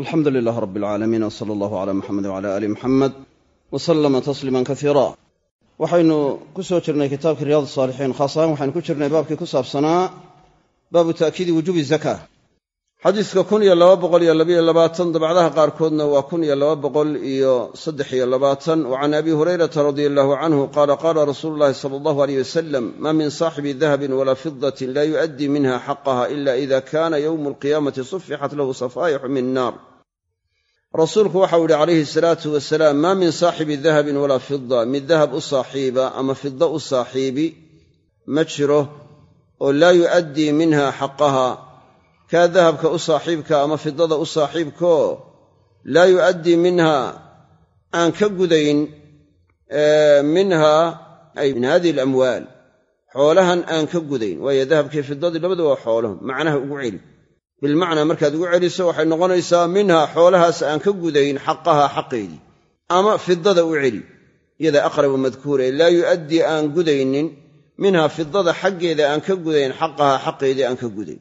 alxamdu lilaah rab alcaalamiin w sala allahu cala muxamed wcala aali muxamed wa sallama tasliiman kaiira waxaynu ku soo jirnay kitaabkii riyaad saalixiin khaas ahaan waxaynu ku jirnay baabkii ku saabsanaa baabu ta'kiidi wujuubi zaka xadiiska kun iyo laba boqol iyo labayo labaatan dabacdaha qaarkoodna waa kun iyo laba boqol iyo saddex iyo labaatan. Wa abi hurayrata radia allahu canhu qaala qaala rasuulu llahi sala allahu aleyh wasalam ma min saaxibi dahabin walaa fidatin laa yu'addii minha xaqaha ila ida kana yowmu alqiyaamati sufixat lahu safaa'ixu min naar rasuulku waxau yihi calayhi salaatu wasalaam maa min saaxibi dahabin walaa fida mid dahab u saaxiiba ama fida u saaxiibi ma jiro oo laa yu'addii minha xaqaha kaa dahabka u saaxiibka ama fidada u saaxiibkaoo laa yu'addii minha aan ka gudayn minha ay min hadihi alamwaal xoolahan aan ka gudayn. Waayo dahabkii fidadii labadaba waa xoolo macnaha ugu celi bilmacnaa markaad ugu celiso waxay noqonaysaa minha xoolahaas aan ka gudayn xaqaha xaqeedii. Ama fidada u celi iyada aqrabu madkuure laa yu'addii aan gudaynin minha fidada xaggeeda aan ka gudayn xaqaha xaqeedii aan ka gudayn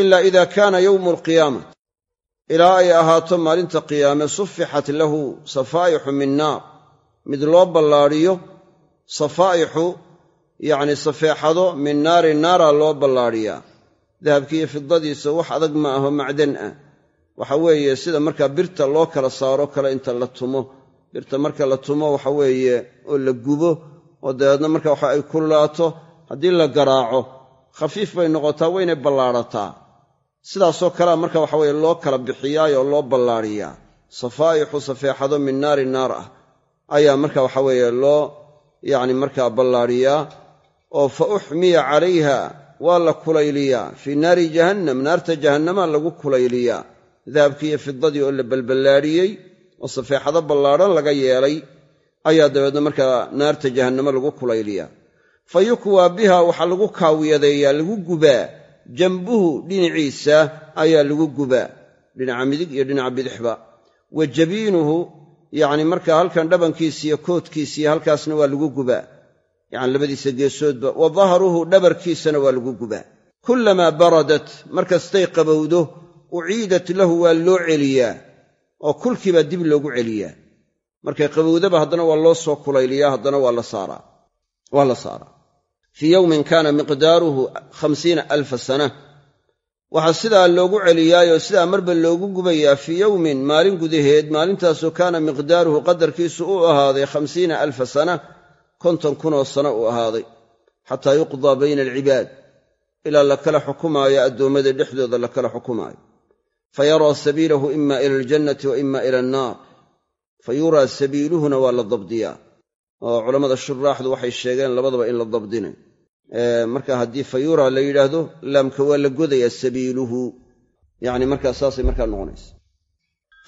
ilaa ida kaana yowmu alqiyaamati ilaa ay ahaato maalinta qiyaame sufixat lahu safaa'ixu min naar. Mid loo ballaadhiyo safaa'ixu yacni safeexado min naari naara loo ballaadhiyaa dahabkiiyo fidadiisa wax adag ma aho macdan ah. Waxa weeye sida markaa birta loo kala saaro kale inta la tumo. Birta marka la tumo waxa weeye oo la gubo oo dabeedna marka waxa ay kululaato haddii la garaaco khafiif bay noqotaa waynay ballaadhataa sidaasoo kalea marka waxa weye loo kala bixiyaayoo loo ballaadhiyaa safaa'ixu safeexado min naari naar ah. Ayaa marka waxa weeye loo yacni markaa ballaadhiyaa oo fa uxmiya calayha waa la kulayliyaa. Fii naari jahannam naarta jahannamaa lagu kulayliyaa. Dahabkii iyo fidadii oo la balballaadhiyey oo safeexado ballaadhan laga yeelay ayaa dabeedna markaa naarta jahannamo lagu kulayliyaa. Fa yukwaa biha waxaa lagu kaawiyadeeyaa lagu gubaa jambuhu dhinaciisa ayaa lagu gubaa dhinaca midig iyo dhinaca bidixba. Wa jabiinuhu yacni markaa halkan dhabankiisiiyo koodkiisiiyo halkaasna waa lagu gubaa yacni labadiisa geesoodba. Wa dahruhu dhabarkiisana waa lagu gubaa kullamaa baradat markastay qabowdo uciidat lahu waa loo celiyaa. Oo kulkiibaa dib loogu celiyaa. Markay qabowdaba haddana waa loo soo kulayliyaa haddana waa la saaraa fii yowmin kaana miqdaaruhu khamsiina alfa sana. Waxaa sidaa loogu celiyaayoo sidaa marba loogu gubayaa fii yowmin maalin gudaheed maalintaasoo kaana miqdaaruhu qadarkiisu u ahaaday khamsiina alfa sana konton kunoo sano uu ahaaday xataa yuqdaa bayna alcibaad ilaa la kala xukumaayo addoommada dhexdooda la kala xukumaayo. Fa yaraa sabiilahu ima ila aljannati wa ima ila annaar. Fa yuraa sabiiluhuna waa la dabdiyaa oo culammada shuraaxdu waxay sheegeen labadaba in la dabdinay marka haddii fa yuraa la yidhaahdo laamka waa la godayaa sabiiluhu. Yacni markaa saasay markaa noqonaysa.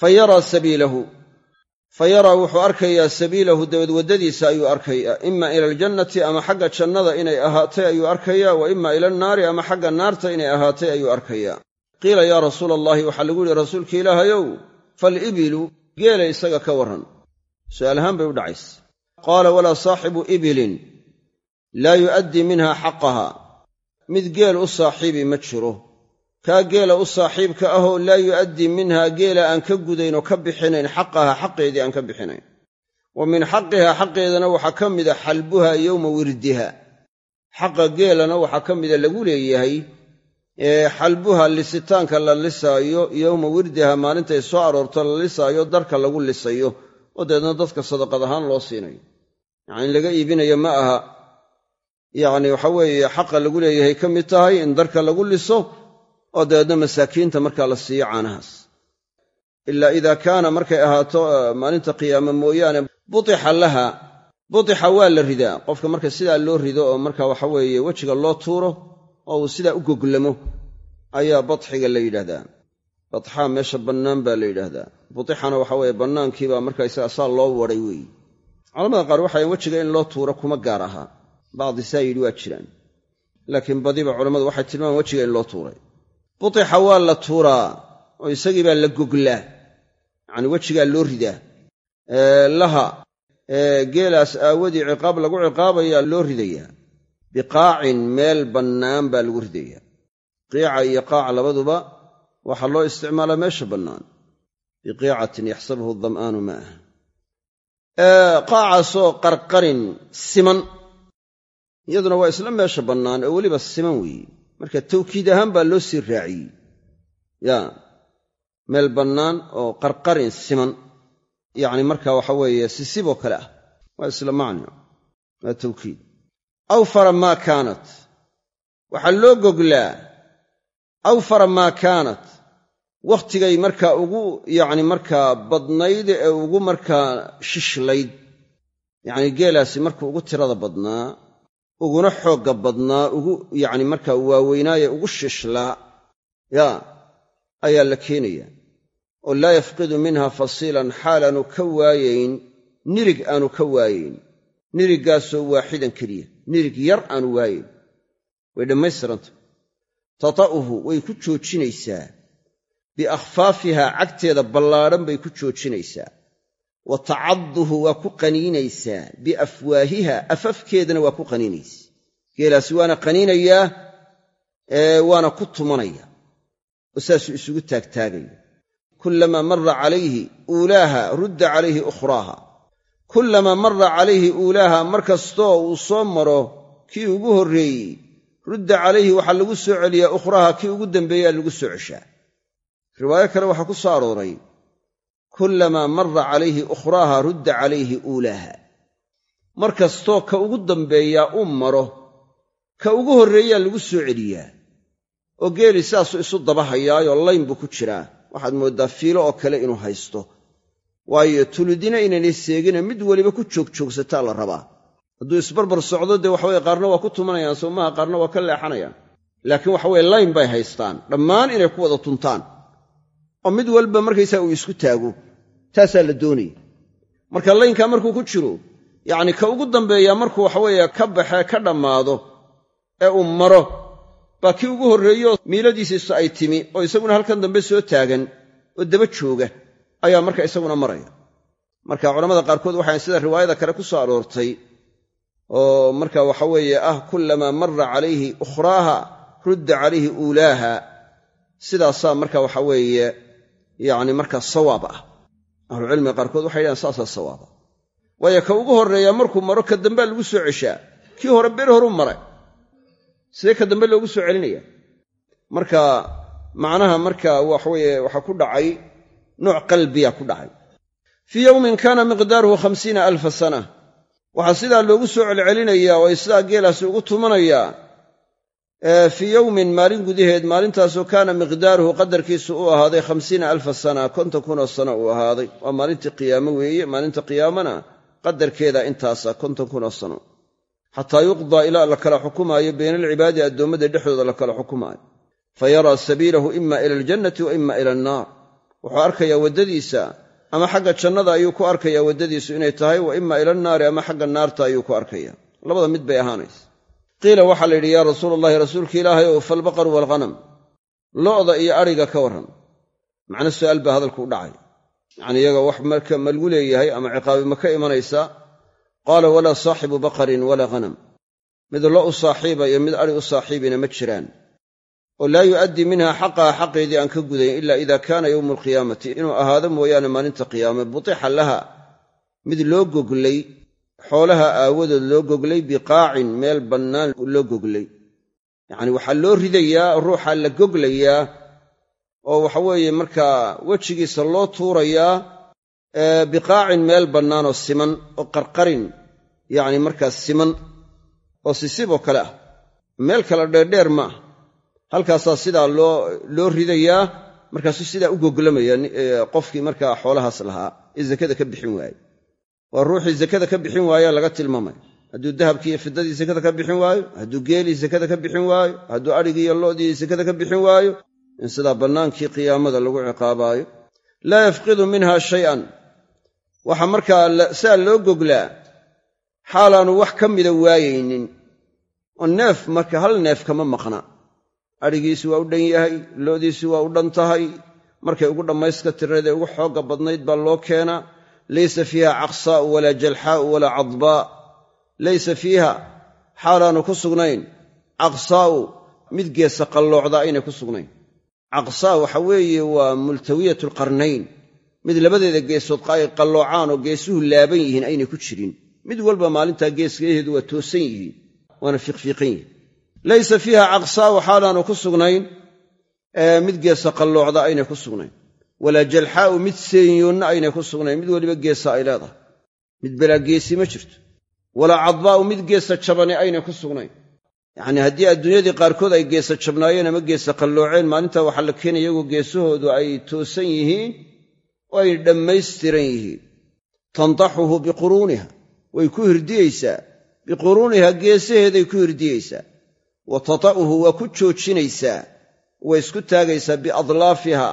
Fa yaraa sabiilahu. Fa yaraa wuxuu arkayaa sabiilahu dabad waddadiisa ayuu arkayaa ima ila aljannati ama xagga jannada inay ahaatay ayuu arkayaa wa ima ila annaari ama xagga naarta inay ahaatay ayuu arkayaa. Qiila yaa rasuula allahi waxaa lagu yihi rasuulka ilaahayow faalibilu geela isaga ka warran. Su'aal ahaan bay u dhacaysa qaala walaa saaxibu ibilin laa yu'addii minha xaqaha. Mid geel u saaxiibi ma jiro. Kaa geela u saaxiibka ahoo laa yu'addii minhaa geela aan ka gudayn oo ka bixinayn xaqaha xaqeedii aan ka bixinayn. Wa min xaqiha xaqeedana waxaa ka mida xalbuha yowma wirdiha xaqa geelana waxaa ka mida lagu leeyahay xalbuha lisitaanka la lisaayo yowma wirdiha maalintay soo aroorto la lisaayo darka lagu lisayo oo deedna dadka sadaqad ahaan loo siinayo yacni in laga iibinayo ma aha. Yacni waxa weeye xaqa lagu leeyahay ka mid tahay in darka lagu liso oo dabeedna masaakiinta markaa la siiyo caanahaas. Ilaa idaa kaana markay ahaato maalinta qiyaame mooyaane butixa laha. Butixa waa la ridaa. Qofka marka sidaa loo rido oo marka waxa weeye wejiga loo tuuro oo uu sidaa u goglamo ayaa badxiga la yidhaahdaa badxaa meesha bannaan baa la yidhaahdaa butixana waxa weeye bannaankiibaa markaysaga saa loo waday weeye culamada qaar waxay wejiga in loo tuuro kuma gaar ahaa bacdi saa yidhi waa jiraan laakiin badiba culammadu waxay tilmaamaan wejiga in loo tuuray. Butixa waa la tuuraa oo isagii baa la goglaa yacni wejigaa loo ridaa. Laha geelaas aawadii ciqaab lagu ciqaabayaa loo ridayaa. Biqaacin meel bannaan baa lagu ridayaa. Qiica iyo qaac labaduba waxaa loo isticmaalaa meesha bannaan. Biqiicatin yaxsabuhu dam'aanu maah qaacaasoo qarqarin siman. Iyaduna waa isla meesha bannaan oo weliba siman weeye marka tawkiid ahaan baa loo sii raaciyey. Ya meel bannaan oo qarqarin siman. Yacni marka waxa weeye sisiboo kale ah. Waa isla macno waa tawkiid. Awfara maa kaanat. Waxaa loo goglaa. Awfara maa kaanat wakhtigay markaa ugu yacni markaa badnayd ee ugu markaa shishlayd. Yacni geelaasi markuu ugu tirada badnaa uguna xoogga badnaa ugu yacni markaa waaweynaaye ugu shishlaa yaa ayaa la keenayaa oo laa yafqidu minha fasiilan xaalaanu ka waayayn nirig aanu ka waayayn niriggaasoo waaxidan keliya nirig yar aanu waayayn way dhammaystiranta. Tata'uhu way ku joojinaysaa biakhfaafihaa cagteeda ballaadhan bay ku joojinaysaa. Wa tacadduhu waa ku qaniinaysaa. Biafwaahiha afafkeedana waa ku qaniinaysa. Geelaasi waana qaniinayaa waana ku tumanaya. Oo saasuu isugu taagtaagaya kullamaa marra calayhi uulaaha rudda calayhi ukhraaha kullamaa marra calayhi uulaaha mar kastoo uu soo maro kii ugu horreeyey rudda calayhi waxaa lagu soo celiyaa ukhraaha kii ugu dambeeyaa lagu soo ceshaa riwaayo kale waxaa ku soo arooray kullamaa marra calayhi ukhraaha rudda calayhi uulaaha mar kastoo ka ugu dambeeyaa uu maro ka ugu horreeyaa lagu soo celiyaa oo geeli saasuu isu daba hayaayoo layn buu ku jiraa. Waxaad mooddaa fiilo oo kale inuu haysto waayo tuludina inaynay seegina mid weliba ku joogjoogsataa la rabaa. Hadduu isbarbar socdo dee waxaweye qaarna waa ku tumanayaan soomaha qaarna waa ka leexanayaan. Laakiin waxaweye layn bay haystaan dhammaan inay ku wada tuntaan oo mid walba markaysaa uu isku taago taasaa la doonaya marka laynkaa markuu ku jiro yacni ka ugu dambeeyaa markuu waxaweeye ka baxee ka dhammaado ee uu maro baa kii ugu horreeyeoo miiladiisiisu ay timi oo isaguna halkan dambe soo taagan oo daba jooga ayaa marka isaguna maraya. Marka culamada qaarkood waxay sida riwaayada kale ku soo aroortay oo marka waxa weeye ah kullamaa marra calayhi ukhraaha rudda calayhi uulaaha. Sidaasaa marka waxa yacni markaa sawaab ah. Ahlucilmiga qaarkood waxay yidhahaan saasaa sawaaba waayo ka ugu horreeyaa markuu maro ka dambea lagu soo ceshaa. Kii hore beri horuu maray. Sidee ka dambe loogu soo celinaya? Marka macnaha marka waxaweye waxaa ku dhacay nooc qalbiya ku dhacay. Fii yowmin kaana miqdaaruhu khamsiina alfa sana. Waxaa sidaa loogu soo celcelinayaa oo sidaa geelaasi ugu tumanayaa fii yowmin maalin gudaheed maalintaasoo kaana miqdaaruhu qadarkiisu uu ahaaday khamsiina alfa sana konton kunoo sana uu ahaaday. Waa maalintii qiyaamo weeye maalinta qiyaamana qadarkeeda intaasa konton kunoo sano. Xataa yuqdaa ilaa la kala xukumaayo bayna alcibaadi addoommada dhexdooda la kala xukumaayo. Fa yaraa sabiilahu ima ila aljannati wa ima ila annaar. Wuxuu arkayaa waddadiisa ama xagga jannada ayuu ku arkayaa waddadiisu inay tahay wa ima ila annaari ama xagga naarta ayuu ku arkaya labada mid bay ahaanaysa qiila waxaa la yidhi yaa rasuula allahi rasuulka ilaahay ow falbaqaru waalghanam lo'da iyo adhiga ka warran. Macna su'aal baa hadalku u dhacay. Yacni iyaga wax marka ma lagu leeyahay ama ciqaabi ma ka imanaysaa qaala walaa saaxibu baqarin walaa ghanam. Mid lo u saaxiiba iyo mid adhi u saaxiibina ma jiraan. Oo laa yu'addii minha xaqaha xaqeedii aan ka gudayn ila ida kaana yowmu alqiyaamati inuu ahaado mooyaane maalinta qiyaame butixa laha mid loo goglay xoolaha aawadood loo goglay biqaacin meel bannaan loo goglay. Yacni waxaa loo ridayaa ruuxa la goglayaa oo waxaweeye markaa wejigiisa loo tuurayaa biqaacin meel bannaanoo siman oo qarqarin yacni markaa siman oo sisiboo kale ah. Meel kale dheerdheer ma ah halkaasaa sidaa loo ridayaa markaasuu sidaa u goglamaya qofkii markaa xoolahaas lahaa ee zakada ka bixin waaye waa ruuxii zakada ka bixin waaya laga tilmaamaya hadduu dahabkii iyo fidadii sakada ka bixin waayo hadduu geelii sakada ka bixin waayo hadduu adhigii iyo lo'dii sakada ka bixin waayo in sidaa bannaankii qiyaamada lagu ciqaabaayo. Laa yafqidu minha shay'an. Waxaa markaa sidaa loo goglaa xaalaanu wax ka mida waayaynin. Oo neef marka hal neef kama maqna. Adhigiisi waa u dhan yahay lo'diisi waa u dhan tahay. Markay ugu dhammayska tiraday ugu xoogga badnayd baa loo keenaa laysa fiiha caqsaa'u walaa jalxaa'u walaa cadbaa laysa fiiha xaalaanu ku sugnayn. caqsaa'u mid geesa qalloocda aynay ku sugnayn. caqsaa waxa weeye waa multawiyat alqarnayn mid labadeeda geesood ay qalloocaan oo geesuhu laaban yihiin aynay ku jirin. Mid walba maalintaa geesgeeheedu waa toosan yihiin waana fiiqfiiqan yihiin. Laysa fiiha caqsaa'u xaalaanu ku sugnayn mid geesa qalloocda aynay ku sugnayn walaa jalxaa'u mid seenyoonna aynay ku sugnayn. Mid weliba geesa ay leedahay. Mid balaageesi ma jirto. Walaa cadbaa'u mid geesa jabani aynay ku sugnayn. Yacnii haddii adduunyadii qaarkood ay geesa jabnaayeen ama geesa qallooceen maalintaa waxaa la keenaya iyagoo geesahoodu ay toosan yihiin oo ay dhammaystiran yihiin. Tandaxuhu biquruuniha. Way ku hirdiyeysaa. Biquruuniha geesaheeday ku hirdiyeysaa. Wa tata'uhu waa ku joojinaysaa. Way isku taagaysaa biadlaafiha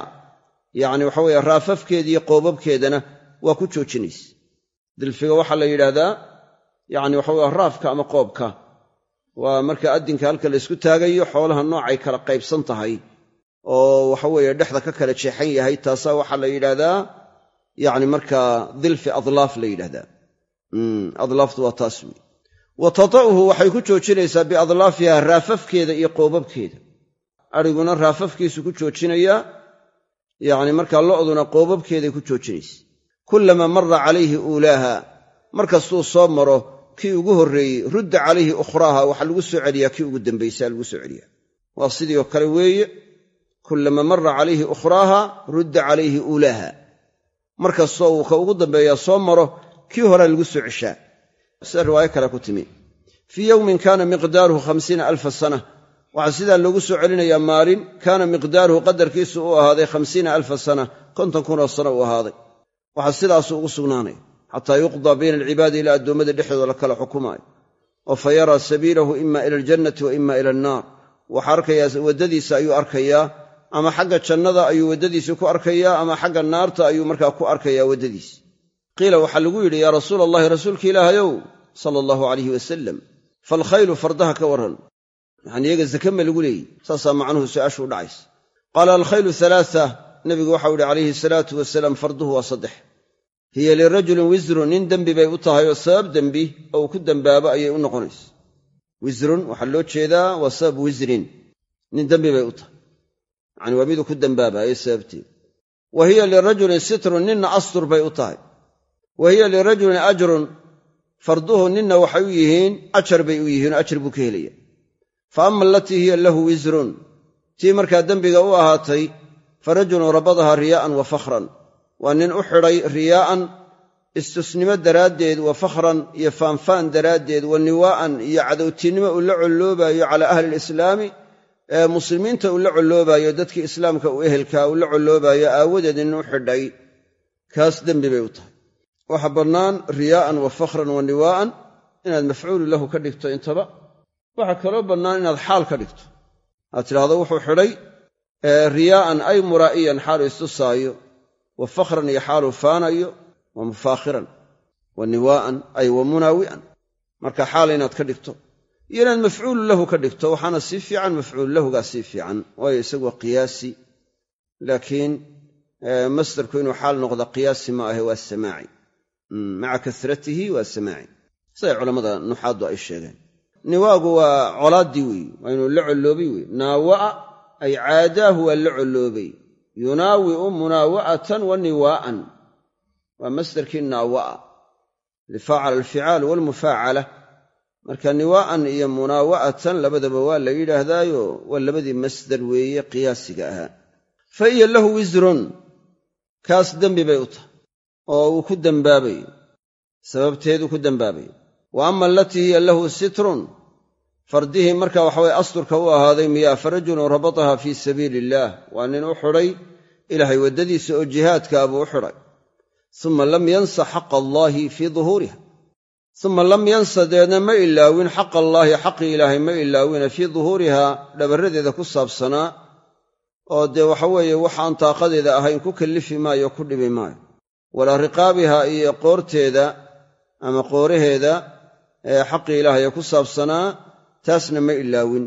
yacni waxa weeye raafafkeeda iyo qoobabkeedana waa ku joojinaysa. Dilfiga waxaa la yidhaahdaa yacni waxa weye raafka ama qoobka waa marka addinka halka la ysku taagayo xoolaha noocay kala qaybsan tahay oo waxaweeye dhexda ka kala jeexan yahay taasaa waxaa la yidhaahdaa yacni markaa dilfi adlaaf la yidhahdaa adlaaftu waa taas wey wa tata'uhu waxay ku joojinaysaa biadlaafiha raafafkeeda iyo qoobabkeeda. Adhiguna raafafkiisu ku joojinayaa yacni markaa lo'duna qoobabkeeday ku joojinaysa. Kullamaa marra calayhi uulaaha markastuu soo maro kii ugu horreeyey rudda calayhi ukhraaha waxaa lagu soo celiyaa kii ugu dambaysaa lagu soo celiyaa. Waa sidii oo kale weeye kullamaa marra calayhi ukhraaha rudda calayhi uulaaha. Markastoo uu ka ugu dambeeyaa soo maro kii horea lagu soo ceshaa. Sida riwaayo kale ku timi. Fii yowmin kaana miqdaaruhu hamsiina alfa sana waxaa sidaa loogu soo celinayaa maalin kaana miqdaaruhu qadarkiisu u ahaaday khamsiina alfa sana konton kunoo sano uu ahaaday. Waxaa sidaasu ugu sugnaanaya xataa yuqdaa bayna alcibaadi ilaa addoommada dhexdooda la kala xukumaayo oo fa yaraa sabiilahu ima ila aljannati wa ima ila annaar. Waxaa arkayaa waddadiisa ayuu arkayaa ama xagga jannada ayuu waddadiisii ku arkayaa ama xagga naarta ayuu markaa ku arkayaa waddadiisi qiila waxaa lagu yidhi yaa rasuula allahi rasuulka ilaahayow sala allahu alayhi wasalam faalkhaylu fardaha ka warran yacani iyaga zake lagu leeyiy saasaa macnuhu su'aashu u dhacaysa. Qaala alkhaylu halaaa nebigu waxau ihi calayhi salaatu wasalaam farduhu waa saddex. Hiya lirajulin wisrun nin dembi bay u tahay oo sabab dembi oo ku dembaabo ayay u noqonaysa. Wisrun waxaa loo jeedaa waa sabab wisrin nin dembi bay u tahay. Yacani waa miduu ku dembaabayo sababteed wa hiya lirajulin sitrun ninna astur bay u tahay. Wa hiya lirajulin ajrun farduhu ninna waxay u yihiin ajar bay u yihiin oo ajar buu ka helaya fa ama alatii hiya lahu wisrun tii markaa dembiga u ahaatay fa rajulun rabadaha riyaa'an wa fakhran. Waa nin u xidhay riyaa'an istusnimo daraaddeed wa fakhran iyo faanfaan daraaddeed wa niwaa'an iyo cadowtinimo uu la colloobaayo calaa ahli lislaami ee muslimiinta uu la colloobaayo dadkii islaamka u ehelkaa uu la aawadeed nin u xidhay. Kaas dembi bay u tahay. Waxaa bannaan riyaa'an wa fakhran wa niwaa'an inaad mafcuulu lahu ka dhigto intaba waxaa kaloo bannaan inaad xaal ka dhigto. Aad tidhaahdo wuxuu xidhay riyaa'an ay muraa'iyan xaalu istusaayo wa fakhran iyo xaaluu faanayo wa mufaakhiran wa niwaa'an ay wa munaawi'an. Marka xaal inaad ka dhigto iyo inaad mafcuulu lahu ka dhigto waxaana sii fiican mafcuulu lahugaa sii fiican waayo isagu waa qiyaasi. Laakiin masdarku inuu xaal noqda qiyaasi ma ahe waa samaaci. Maca kasratihi waa samaaci. Siday culammada nuxaaddu ay sheegeen niwaagu waa colaaddii weeye waa inuu la colloobay weye naawa'a ay caadaahu waa la colloobay yunaawi'u munaawa'atan wa niwaa'an. Waa masdarkii naawa'a. Lifaacala alficaal waalmufaacala marka niwaa'an iyo munaawa'atan labadaba waa la yidhaahdaayo waa labadii masdar weeye qiyaasiga ahaa. Fa hiya lahu wisrun kaas dembi bay u tahay oo uu ku dembaabayo sababteeduu ku dembaabayo wa ama alatii lahu sitrun. Fardihii marka waxaweye asturka u ahaaday miyaa fa rajulun rabataha fii sabiili illaah waa nin u xidhay ilaahay waddadiisa oo jihaadkaa buu u xidhay. Uma lam yansa xaqa allaahi fii duhuuriha uma lam yansa deedna ma ilaawin xaqa allaahi xaqii ilaahay ma ilaawina fii duhuuriha dhabarradeeda ku saabsanaa. Oo dee waxaweeye waxaan taaqadeeda ahayn ku kallifi maayo ku dhibi maayo. Walaa riqaabiha iyo qoorteeda ama qooraheeda ee xaqii ilaahay ku saabsanaa taasna ma ilaawin.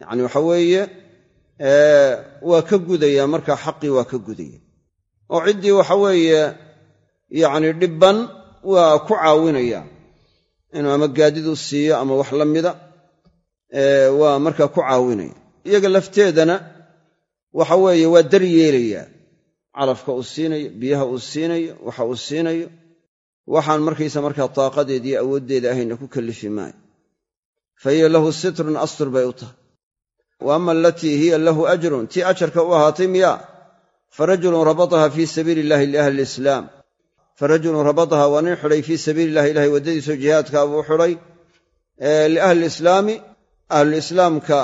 Yacni waxa weeye waa ka gudaya markaa xaqii waa ka gudaya. Oo ciddii waxa weeye yacni dhibban waa ku caawinaya inuu ama gaadid u siiyo ama wax la mida waa markaa ku caawinaya. Iyaga lafteedana waxa weeye waa dar yeelayaa calafka uu siinayo biyaha uu siinayo waxa uu siinayo waxaan markaysa markaa taaqadeeda iyo awooddeeda ahayna ku kallifi maayo fa hiya lahu sitrun astur bay u tahay. Wa ama alatii hiya lahu ajrun tii ajarka u ahaatay miyaa fa rajulun rabataha fii sabiili illahi liahli lislaam fa rajulun rabataha waa nin xidhay fii sabiili illahi ilahay waddadiisao jihaadkaa buu xidhay liahli ahlulislaamka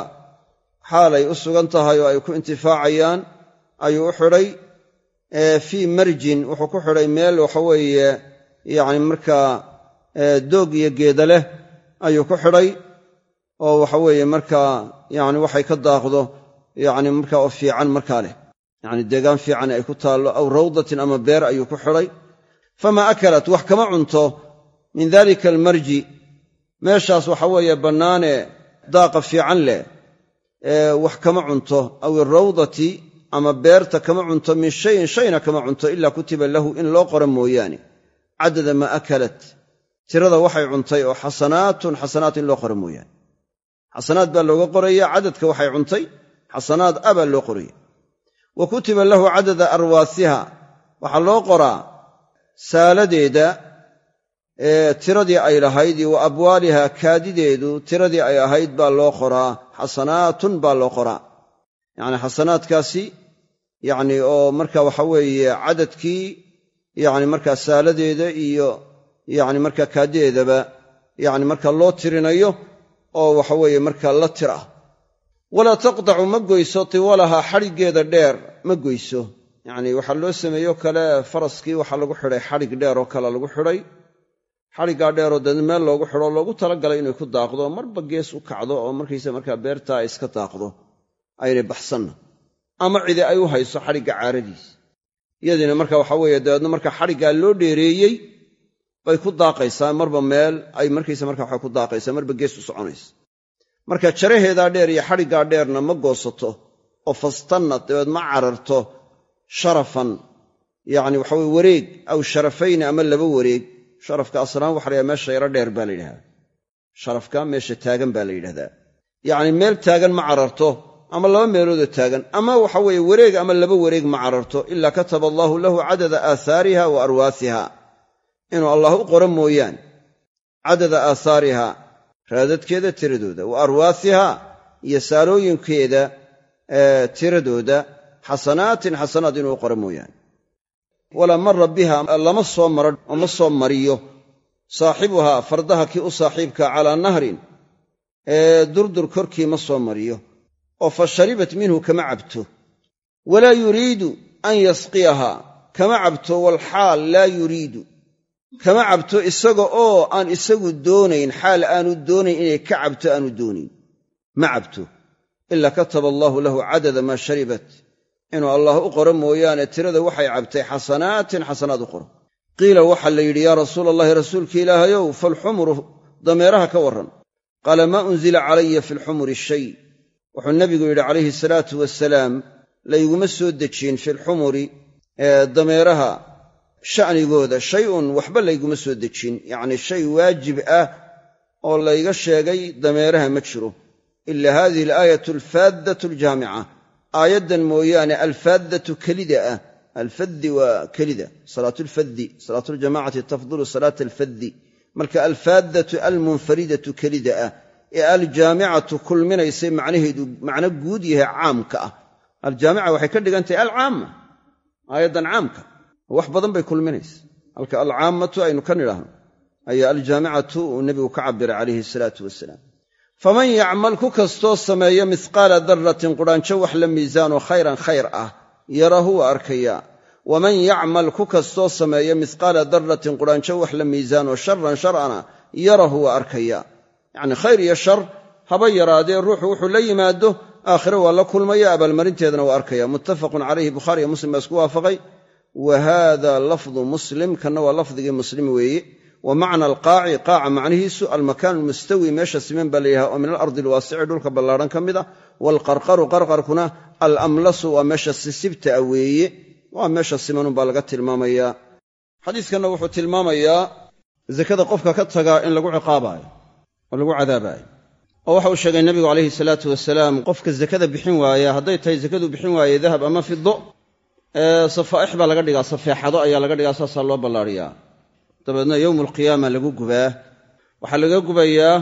xaalay u sugan tahay oo ay ku intifaacayaan ayuu u xidhay fii marjin wuxuu ku xidhay meel waxaweeye yacni markaa doog iyo geeda leh ayuu ku xidhay oo waxaweeye markaa yani waxay ka daaqdo yani markaa oo fiican markaa leh. Yani deegaan fiican ay ku taallo aw rawdatin ama beer ayuu ku xidhay. Famaa akalat wax kama cunto min dalika almarji meeshaas waxa weeye bannaane daaqa fiican leh. Wax kama cunto aw irawdati ama beerta kama cunto min shayin shayna kama cunto ilaa kutiba lahu in loo qora mooyaane cadada maa akalat. Tirada waxay cuntay oo xasanaatun xasanaat in loo qora mooyaane. Xasanaad baa looga qoraya cadadka waxay cuntay xasanaad a baa loo qoraya wa kutiba lahu cadada arwaasiha waxaa loo qoraa saaladeeda tiradii ay lahayd iyo wa abwaaliha kaadideedu tiradii ay ahayd baa loo qoraa xasanaatun baa loo qoraa. Yacni xasanaadkaasi yacni oo marka waxa weeye cadadkii yacni markaa saaladeeda iyo yacni markaa kaadideedaba yacni marka loo tirinayo oo waxa weeye markaa la tir ah walaa taqdacu ma goyso tiwalaha xadhiggeeda dheer ma goyso. Yacni waxaa loo sameeyo kale faraskii waxaa lagu xidhay xadhig dheer oo kale lagu xidhay. Xadhiggaa dheeroo deedna meel loogu xidho loogu talagalay inay ku daaqdo marba gees u kacdo oo markaysa markaa beertaa ay iska daaqdo aynay baxsanna. Ama cidi ay u hayso xadhigga caaradiis iyadiina marka waxa weeye dabeedna marka xadhiggaa loo dheereeyey bay ku daaqaysaa marba meel ay markaysa marka waxay ku daaqaysaa marba gees u soconaysa. Marka jaraheedaa dheer iyo xadhiggaa dheerna ma goosato oo fastanna dabeed ma cararto sharafan yacni waxaweye wareeg aw sharafayni ama laba wareeg. Sharafka aslaan waxa la yhaha meesha yaro dheer baa la yidhahdaa sharafka meesha taagan baa la yidhahdaa. Yacni meel taagan ma cararto ama laba meeloodoo taagan ama waxa weeye wareeg ama laba wareeg ma cararto ilaa kataba allaahu lahu cadada aahaariha wa arwaasiha. Inuu allah u qoro mooyaane cadada aahaariha raadadkeeda tiradooda. Wa arwaasiha iyo saalooyinkeeda tiradooda. Xasanaatin xasanaad inuu u qoro mooyaane walaa mara biha lama soo maro oo ma soo mariyo. Saaxibuhaa fardaha kii u saaxiibka calaa nahrin ee durdur korkii ma soo mariyo oo fa sharibat minhu kama cabto. Walaa yuriidu an yasqiyahaa kama cabto walxaal laa yuriidu. Kama cabto isaga oo aan isagu doonayn xaal aanu doonayn inay ka cabto aanu doonayn. Ma cabto ilaa kataba allaahu lahu cadada maa sharibat. Inuu allah u qoro mooyaane tirada waxay cabtay xasanaatin xasanaad u qoro. Qiila waxaa la yidhi yaa rasuula allahi rasuulka ilaahayow falxumru dameeraha ka warran. Qaala maa unzila calaya fi lxumri shay wuxuu nebigu yidhi calayhi salaatu wasalaam layguma soo dejin filxumuri dameeraha sha'nigooda. Shay-un waxba layguma soo dejin. Yacnii shay waajib ah oo layga sheegay dameeraha ma jiro. Ila hadihi alaayatu alfaaddatu aljaamica. Aayaddan mooyaane alfaaddatu kelida ah. Alfaddi waa kelida. Salaatulfaddi salaatuljamacati tafdulu salaata alfaddi. Marka alfaaddatu almunfaridatu kelida ah ee aljaamicatu kulminaysay macnaheedu macno guud yahay caamka ah. Aljaamica waxay ka dhigan tahay alcaamma aayaddan caamka. Wax badan bay kulminaysa halka alcaammatu aynu ka nidhaahno ayaa aljaamicatu uu nebigu ka cabiray calayhi salaatu wasalaam faman yacmal ku kastoo sameeya mihqaala darratin qudhaanjo wax la miisaanoo khayran khayr ah yarahu waa arkayaa. Waman yacmal ku kastoo sameeya mihqaala darratin qudhaanjo wax la miisaanoo sharan shar'ana yarahu waa arkayaa yacni khayr iyo shar haba yaraadee ruuxu wuxuu la yimaado aakhire waa la kulmaya abaalmarinteedana waa arkaya. Muttafaqun calayhi bukhaariiyo muslim baa isku waafaqay. Wa haada lafdu muslim kanna waa lafdigii muslim weeye wa macna alqaaci qaaca macnihiisu almakaan almustawi meesha siman baa layahay oo min alardi alwaasici dhulka ballaadhan ka mid ah. Waalqarqaru qarqarkuna alamlasu waa meesha sisibta a weeye waa meesha simanunbaa laga tilmaamayaa. Xadiiskanna wuxuu tilmaamayaa zakada qofka ka tagaa in lagu ciqaabaayo oo lagu cadaabaayo oo waxa uu sheegay nebigu calayhi salaatu wasalaam qofka zakada bixin waaya hadday tahay zakadu bixin waaye dahab ama fido safaa'ix baa laga dhigaa safeexado ayaa laga dhigaa saasaa loo ballaariyaa. Dabeedna yowmu alqiyaama lagu gubaa. Waxaa laga gubayaa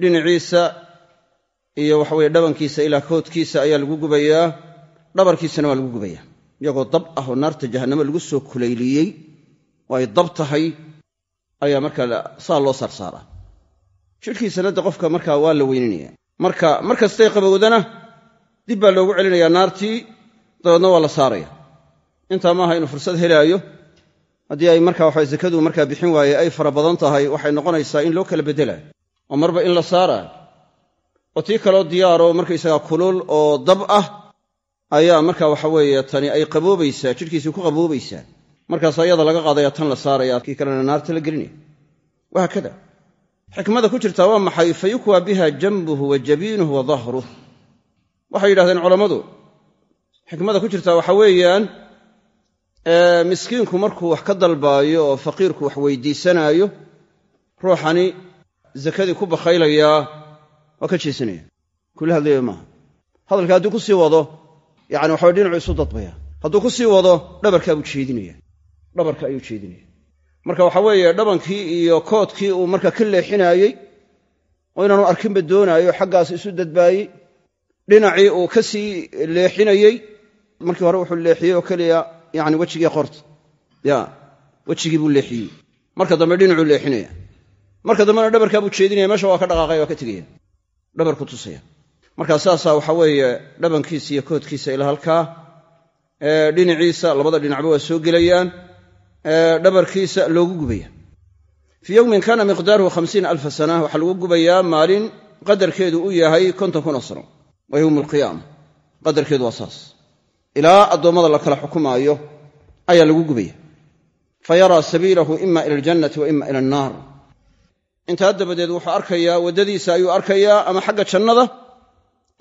dhinaciisa iyo waxaweye dhabankiisa ilaa koodkiisa ayaa lagu gubayaa dhabarkiisana waa lagu gubayaa. Iyagoo dab ah oo naarta jahannamo lagu soo kulayliyey oo ay dab tahay ayaa markaa saa loo saarsaaraa jidhkiisana de qofka markaa waa la weyninaya marka mar kastay qabowdana dib baa loogu celinayaa naartii dabeedna waa la saaraya intaa maaha inuu fursad helaayo. Haddii ay marka waxa zakadu markaa bixin waaye ay fara badan tahay waxay noqonaysaa in loo kala beddelaayo oo marba in la saaraayo oo tii kaloo diyaaro markaysagaa kulul oo dab ah ayaa marka waxa weeye tani ay qaboobaysaa jidhkiisii ku qaboobaysaa. Markaas ayada laga qaadaya tan la saaraya kii kalena naarta la gelinaya wahaakada xikmada ku jirtaa waa maxay? Fa yukwaa biha janbuhu wa jabiinuhu wa dahruh waxay yidhahdeen culammadu xikmada ku jirtaa waxa weeyaan miskiinku markuu wax ka dalbaayo oo faqiirku wax weydiisanaayo ruuxani zakadii ku bakhaylayaa waa ka jeesanaya. Kula hadlaya maaha hadalka hadduu ku sii wado yani waxabay dhinacu isu dadbaya. Hadduu ku sii wado dhabarka ayuu jeedinaya marka waxa weeye dhabankii iyo koodkii uu marka ka leexinaayey oo inaanu arkinba doonaayo xaggaas isu dadbaayey dhinacii uu ka sii leexinayey markii hore wuxuu leexiyey oo keliya yani wejigii qorta. Ya wejigii buu leexiyey. Marka dambe dhinacuu leexinaya. Marka dambena dhabarkaa buu jeedinaya meesha waa ka dhaqaaqaya waa ka tegaya. Dhabarku tusaya. Marka saasaa waxa weeye dhabankiisa iyo koodkiisa ilaa halkaa dhinaciisa labada dhinacba waa soo gelayaan dhabarkiisa loogu gubaya fii yowmin kaana miqdaaruhu hamsiina alfa sana waxaa lagu gubayaa maalin qadarkeedu u yahay konton kun oo sano waa yowmu alqiyaama qadarkeedu waa saas. Ilaa addoommada la kala xukumaayo ayaa lagu gubaya fa yaraa sabiilahu ima ila aljannati wa ima ila annaar intaa dabadeed wuxuu arkayaa waddadiisa ayuu arkayaa ama xagga jannada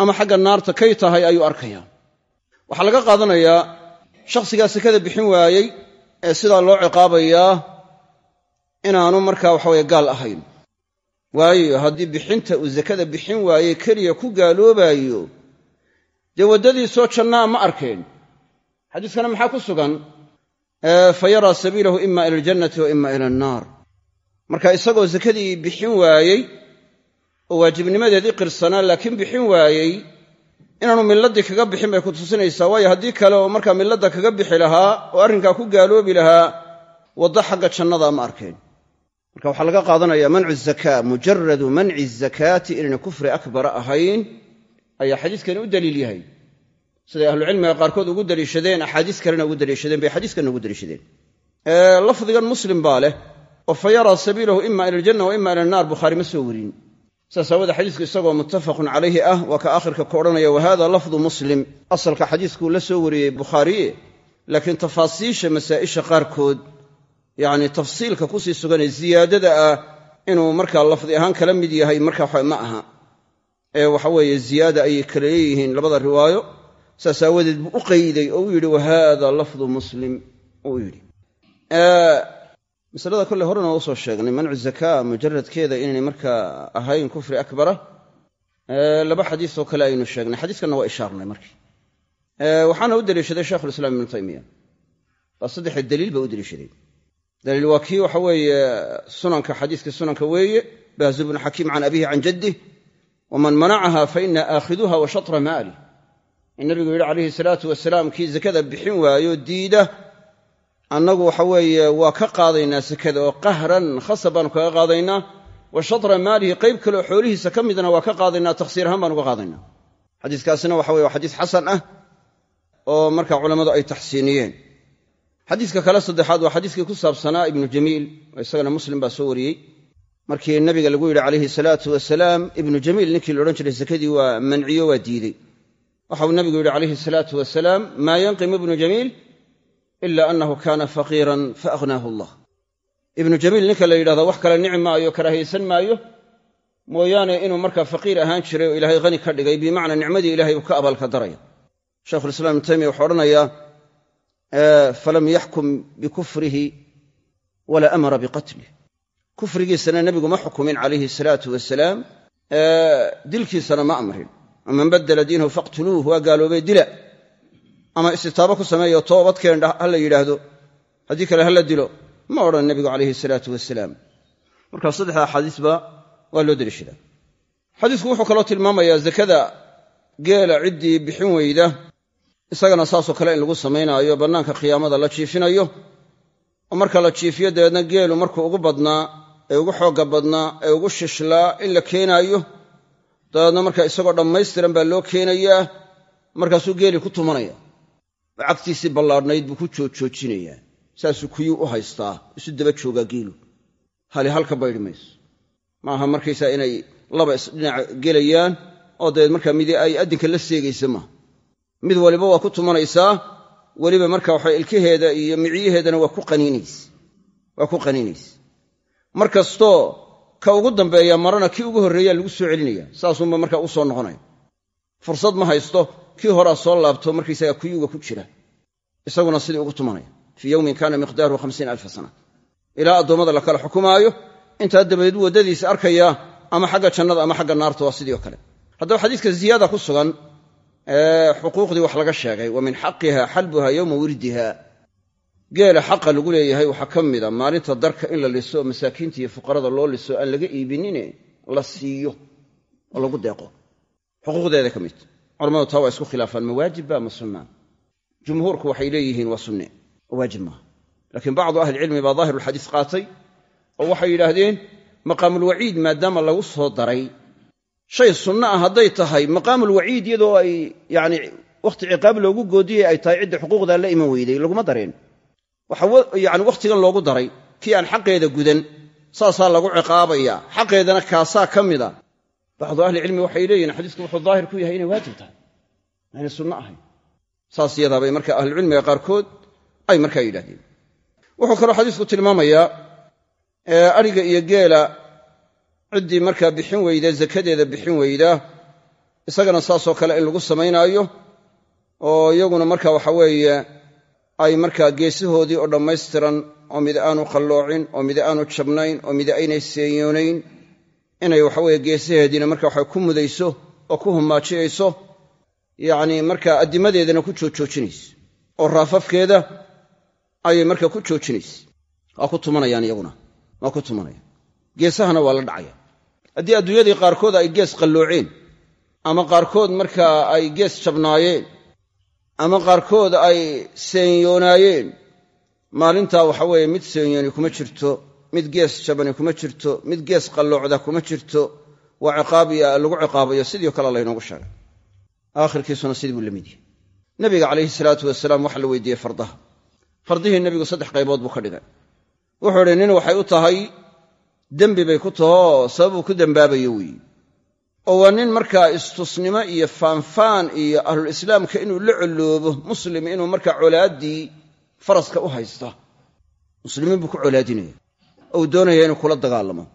ama xagga naarta kay tahay ayuu arkayaa. Waxaa laga qaadanayaa shakhsigaa sekada bixin waayey ee sidaa loo ciqaabayaa inaanu markaa waxaweye gaal ahayn. Waayo haddii bixinta uu sakada bixin waaye keliya ku gaaloobaayo dee waddadiisoo jannaa ma arkeen. Xadiiskana maxaa ku sugan? Fa yaraa sabiilahu ima ila aljannati wa ima ila annaar. Marka isagoo sakadii bixin waayey oo waajibnimadeedii qirsanaa laakiin bixin waayey inaanu milladdii kaga bixin bay ku tusinaysaa. Waayo haddii kale oo markaa milladda kaga bixi lahaa oo arrinkaa ku gaaloobi lahaa waddo xagga jannada ma arkeen marka waxaa laga qaadanaya mancu zakaa mujaradu manci zakaati inayna kufri akbara ahayn ayaa xadiiskani u daliil yahay. Siday ahlucilmiga qaarkood ugu daliishadeen axaadiis kalena ugu daliishadeen bay xadiiskanna ugu daliishadeen. Lafdigan muslim baa leh oo fa yaraa sabiilahu ima ila aljanna wa ima ila annaar bukhaari ma soo werin saas aawoodee xadiisku isagoo muttafaqun calayhi ah waa ka aakhirka ku odhanaya wa hada lafdu muslim. Asalka xadiiskuu la soo wariyey bukhaariye laakiin tafaasiisha masaa'isha qaarkood yacni tafsiilka ku sii suganee ziyaadada ah inuu markaa lafdi ahaan kala mid yahay marka waxa ma aha. Ee waxa weeye ziyaada ayay kala leeyihiin labada riwaayo. Saas aawadeed masalada kolley horena waa u soo sheegnay mancu zakaa mujaradkeeda inaynay markaa ahayn kufri akbara laba xadiis oo kale aynu sheegnay. Xadiiskanna waa ishaarnay markii. Waxaana u deliishaday sheikhulislaam ibnu taymiya waa saddexda daliil ba u deliishaday. Daliil waa kii waxa weeye sunanka xadiiskii sunanka weeye bahzu bnu xakiim can abihi can jaddih waman manacaha faina aakhiduha wa shatra maali. In nabigu yidhi calayhi salaatu wasalaam kii zakada bixin waayo diida annagu waxa weeye waa ka qaadaynaa sekada oo qahran khasab baanu kaga qaadaynaa wa shatra maalihi qayb kaleoo xoolihiisa ka midna waa ka qaadaynaa takhsiir ahaan baanu uga qaadaynaa. Xadiiskaasina waxa weye waa xadiis xasan ah oo marka culammadu ay taxsiiniyeen. Xadiiska kale saddexaad waa xadiiskii ku saabsanaa ibnu jamiil oo isagana muslim baa soo wariyey. Markii nabiga lagu yidhi calayhi salaatu wasalaam ibnu jamiil ninkii laodhan jiray sekadii waa manciyo waa diidey. Waxauu nabigu yidhi calayhi salaatu wasalaam maa yanqimu ibnu jamiil ila annahu kaana faqiiran faaghnaahu allah. Ibnu jamiil ninka la yidhahdo wax kale nici maayo karaahaysan maayo? Mooyaane inuu markaa faqiir ahaan jiray oo ilaahay hani ka dhigay bimacnaa nicmadii ilahay uu ka abaalka daraya shekhulislaam ibnu taymiya wuxuu odhanayaa falam yaxkum bikufrihi wala amara biqatlih kufrigiisana nebigu ma xukumin calayhi salaatu wasalaam dilkiisana ma amrin. Man badala diinahu faqtuluuh waa gaaloobay dila ama istitaabo ku sameeyo toobad keendha ha la yidhaahdo haddii kale ha la dilo ma odhan nebigu calayhi salaatu wasalaam markaa saddexda axaadiisba waa loo deliishadaa xadiisku wuxuu kaloo tilmaamayaa zakada geela ciddii bixin weyda isagana saasoo kale in lagu samaynaayo bannaanka qiyaamada la jiifinayo oo marka la jiifiyo dabeedna geelu markuu ugu badnaa ee ugu xoogga badnaa ee ugu shishlaa in la keenaayo dabeedna marka isagoo dhammaystiran baa loo keenayaa markaasuu geelii ku tumanaya cagtiisii ballaadhnayd buu ku joojjoojinayaa saasuu kuyuu u haystaa isu daba joogaa geelu. Hali halka baydhi mayso maaha markaysaa inay laba isdhinac gelayaan oo dabeed markaa midi ay addinka la seegaysa maaha mid waliba waa ku tumanaysaa weliba marka waxa ilkaheeda iyo micyaheedana waa ku qaniinaysa mar kastoo ka ugu dambeeya marana kii ugu horreeyaa lagu soo celinaya saasuunba markaa u soo noqonaya. Fursad ma haysto kii horaa soo laabto markaysaga kuyuga ku jira isaguna sidii ugu tumanaya. Fii yowmin kaana miqdaaruhu hamsiin alfa sana. Ilaa addoommada la kala xukumaayo intaa dabadeed waddadiisa arkaya ama xagga jannada ama xagga naarta waa sidii oo kale. Haddaba xadiiska ziyaada ku sugan xuquuqdii wax laga sheegay wa min xaqiha xalbuha yowma wirdiha. Geela xaqa lagu leeyahay waxaa ka mida maalinta darka in la liso oo masaakiinta iyo fuqarada loo liso aan laga iibinine la siiyo oo lagu deeqo. Xuquuqdeeda ka mid culamadu taa waa isku khilaafaan ma waajibba ma sunnaa jumhuurku waxay leeyihiin waa sunne oo waajib maaha laakiin bacdu ahlicilmi baa daahirulxadiis qaatay oo waxay yidhaahdeen maqaamulwaciid maadaama lagu soo daray. Shay sunno ah hadday tahay maqaamulwaciid iyadoo ay yacni wakhti ciqaab loogu goodiyey ay tahay cidda xuquuqdaa la iman weyday laguma dareen. Waxa wakhtigan loogu daray kii aan xaqeeda gudan saasaa lagu ciqaabayaa xaqeedana kaasaa ka mida bacdu ahlicilmi waxay leeyihiin xadiisku wuxuu daahir ku yahay inay waajib tahay aynay sunno ahayn saas yadaabay marka ahlucilmiga qaarkood ay markaa yidhahdeen wuxuu kaloo xadiisku tilmaamayaa adhiga iyo geela ciddii markaa bixin weyda zakadeeda bixin weyda isagana saasoo kale in lagu samaynaayo oo iyaguna marka waxa weeye ay markaa geesahoodii oo dhammaystiran oo mid aanu qalloocin oo mid aanu jabnayn oo mid aynay seeyoonayn inay waxaweye geesaheediina marka waxa ku mudayso oo ku humaajiyayso yacni markaa addimadeedana ku joojjoojinayso oo raafafkeeda ayay markaa ku joojinaysa waa ku tumanayaan iyaguna waa ku tumanayaan. Geesahana waa la dhacaya. Haddii adduunyadii qaarkood ay gees qallooceen ama qaarkood markaa ay gees jabnaayeen ama qaarkood ay senyoonaayeen maalintaa waxa weeye mid seenyooni kuma jirto mid gees jabani kuma jirto mid gees qalloocda kuma jirto waa ciqaab lagu ciqaabayo sidii kale laynoogu sheegay. Aakhirkiisuna sidii buu la mid yahay. Nabiga calayhi salaatu wasalaam waxaa la weydiiyey fardaha. Fardihii nebigu saddex qaybood buu ka dhigay. Wuxuu idhi nin waxay u tahay dembi bay ku tahoo sababuu ku dembaabayo weeye oo waa nin markaa istusnimo iyo faanfaan iyo ahlulislaamka inuu la colloobo muslim inuu markaa colaaddii faraska u haysta. Muslimiin buu ku colaadinaya ou doonaya inuu kula dagaalamo.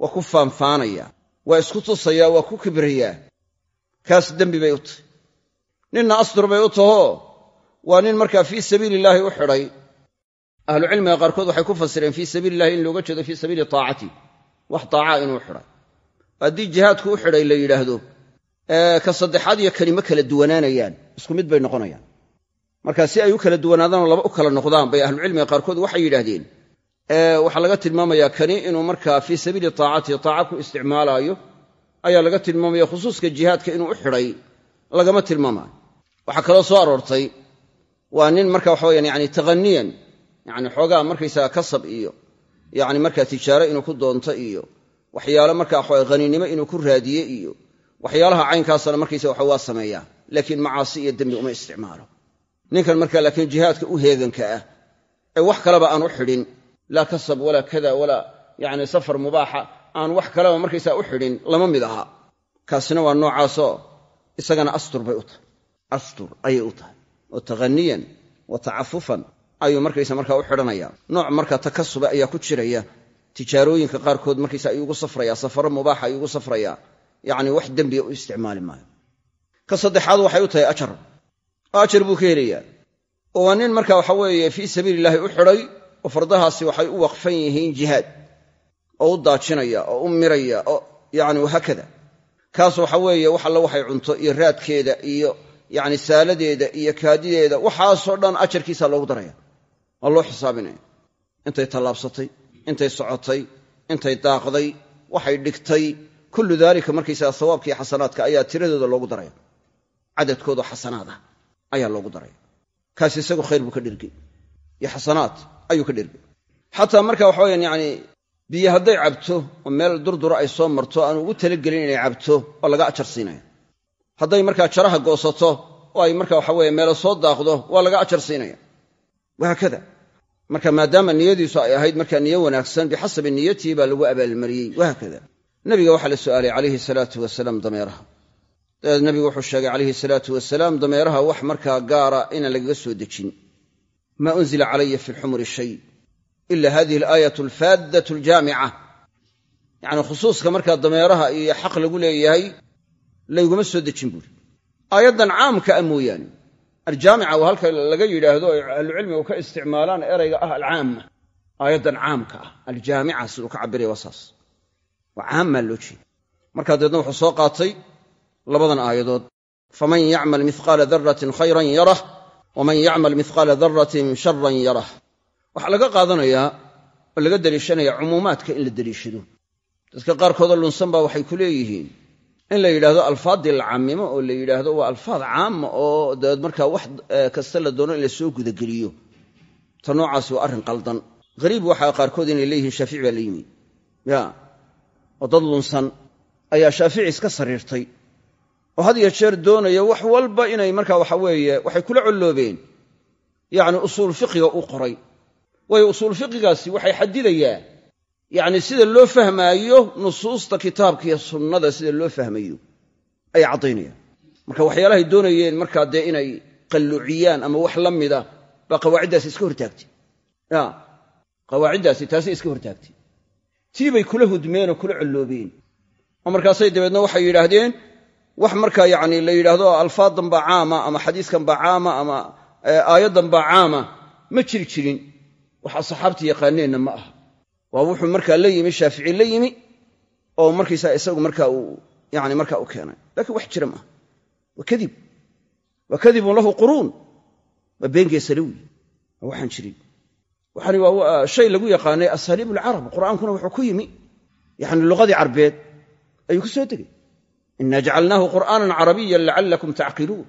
Waa ku faanfaanaya waa isku tusayaa waa ku kibrayaa kaas dembi bay u tahay. Ninna astur bay u tahoo waa nin markaa fii sabiili illaahi u xidhay. Ahlucilmiga qaarkood waxay ku fasireen fii sabiili illahi in looga jeedo fii sabiili taacati. Wax taacaa inuu xidhay. Haddii jihaadku u xidhay la yidhaahdo ka saddexaad iyo kani kala duwanaanayaan. Isku mid bay noqonayaan. Marka si ay u kala duwanaadaanoo laba u kala noqdaan bay ahlucilmiga qaarkood waxay yidhaahdeen waxaa laga tilmaamayaa kani inuu markaa fii sabiili taacati taaca ku isticmaalaayo ayaa laga tilmaamaya khusuuska jihaadka inuu u xidhay lagama tilmaamaayo waxaa kaloo soo aroortay waa nin marka waxa weyaan yani taqaniyan yani xoogaa markaysaga kasab iyo yani markaa tijaaro inuu ku doonto iyo waxyaalo marka waxa haniinimo inuu ku raadiye iyo waxyaalaha caynkaasna markaysa waxa waa sameeyaa laakiin macaasi iyo dembi uma isticmaalo. Ninkan marka laakiin jihaadka u heeganka ah ee wax kaleba aan u xidhin laa kasab walaa kada walaa yani safar mubaaxa aan wax kaleba markaysaa u xidhin lama mid aha. Kaasina waa noocaasoo isagana astur bay u tahay. Astur ayay u tahay. Oo takhaniyan wa tacafufan ayuu markaysa markaa u xidhanaya. Nooc marka takasuba ayaa ku jiraya. Tijaarooyinka qaarkood markaysa ayuu ugu safraya safaro mubaaxa ayuu ugu safraya. Yacni wax dembiga u isticmaali maayo. Ka saddexaad waxay tahay ajar. Oo ajar buu ka helayaa. Oo nin marka waxa weeye fii u xidhay fardahaasi waxay u waqfan yihiin jihaad oo u daajinaya oo u miraya oo yacni wahaakada kaas waxa weeye wax alla waxay cunto iyo raadkeeda iyo yacni saaladeeda iyo kaadideeda waxaasoo dhan ajarkiisaa loogu daraya waa loo xisaabinaya. Intay tallaabsatay intay socotay intay daaqday waxay dhigtay. Kullu daalika markaysaga sawaabkaiyo xasanaadka ayaa tiradooda loogu daraya. Cadadkooda xasanaada ayaa loogu daraya. Kaas isagu khayr buu ka dhergay iyo xasanaad ayuu ka dhergay xataa marka waxa weyaan yani biyo hadday cabto oo meel durdura ay soo marto aanu ugu talagelin inay cabto oo laga ajar siinaya hadday markaa jaraha goosato oo ay marka waxa weye meelo soo daaqdo waa laga ajar siinaya wahaakada marka maadaama niyadiisu ay ahayd markaa niyo wanaagsan bixasabi niyatihi baa lagu abaalmariyey. Wahaakada nabiga waxaa la su'aalay calayhi salaatu wasalaam dameeraha. Dabeed nabigu wuxuu sheegay calayhi salaatu wasalaam dameeraha wax markaa gaara inaan lagaga soo dejin maa unzila calaya fi lxumri shay ila hadihi alaayat alfaaddatu aljaamica yacni khusuuska markaa dameeraha iyo xaq lagu leeyahay layguma soo dejin buuri aayaddan caamka ah mooyaane aljaamica waa halka laga yidhaahdo ay ahlucilmigu ka isticmaalaan erayga ah alcaama aayaddan caamka ah aljaamica siduu ka cabiraya waa saas waa caammaa loo jeeda markaa dabeedna wuxuu soo qaatay labadan aayadood faman yacmal mihqaala daratin khayran waman yacmal mihqaala daratin sharan yarah waxaa laga qaadanayaa oo laga deliishanaya cumuumaadka in la deliishado dadka qaarkoodoo lunsan baa waxay ku leeyihiin in la yidhaahdo alfaaddii la cammimo oo la yidhaahdo waa alfaad caama oo dabeed markaa wax kasta la doono in la soo gudageliyo. Ta noocaasi waa arrin qaldan. Hariib waxaa qaarkood inay leeyihiin shaafici baa la yimi. Ya oo dad lunsan ayaa shaafici iska sariirtay oo had iyo jeer doonaya wax walba inay markaa waxa weeye waxay kula colloobeen. Yacni usuul fiqiga u qoray. Waayo usuul fiqigaasi waxay xadidayaa yacni sida loo fahmaayo nusuusta kitaabka iyo sunnada sida loo fahmayo ayay caddaynayaan. Marka waxyaalahay doonayeen markaa dee inay qalluuciyaan ama wax la mida baa qawaaciddaasi iska hortaagtay. Qawaaciddaasi taasay iska hortaagtay. Tii bay kula hudmeen oo kula colloobeen. Oo markaasay dabeedna waxay yidhaahdeen wax markaa yacni la yidhaahdo alfaadan baa caama ama xadiiskan baa caama ama aayaddan baa caama ma jiri jirin. Wax asxaabta yaqaaneenna ma aha. Waa wuxuu markaa la yimi shaafici la yimi oo markaysaa isagu markaa uu yani markaa u keenay. Laakiin wax jira maaha waa kadib. Waa kadibun lahu quruun. Waa beengeesale wey waxaan jirin. Waxani waa shay lagu yaqaanay asaaliib alcarab qur'aankuna wuxuu ku yimi. Yani luqadii carbeed. Ayuu ku soo degay ina jacalnaahu qur'aanan carabiyan lacalakum tacqiluun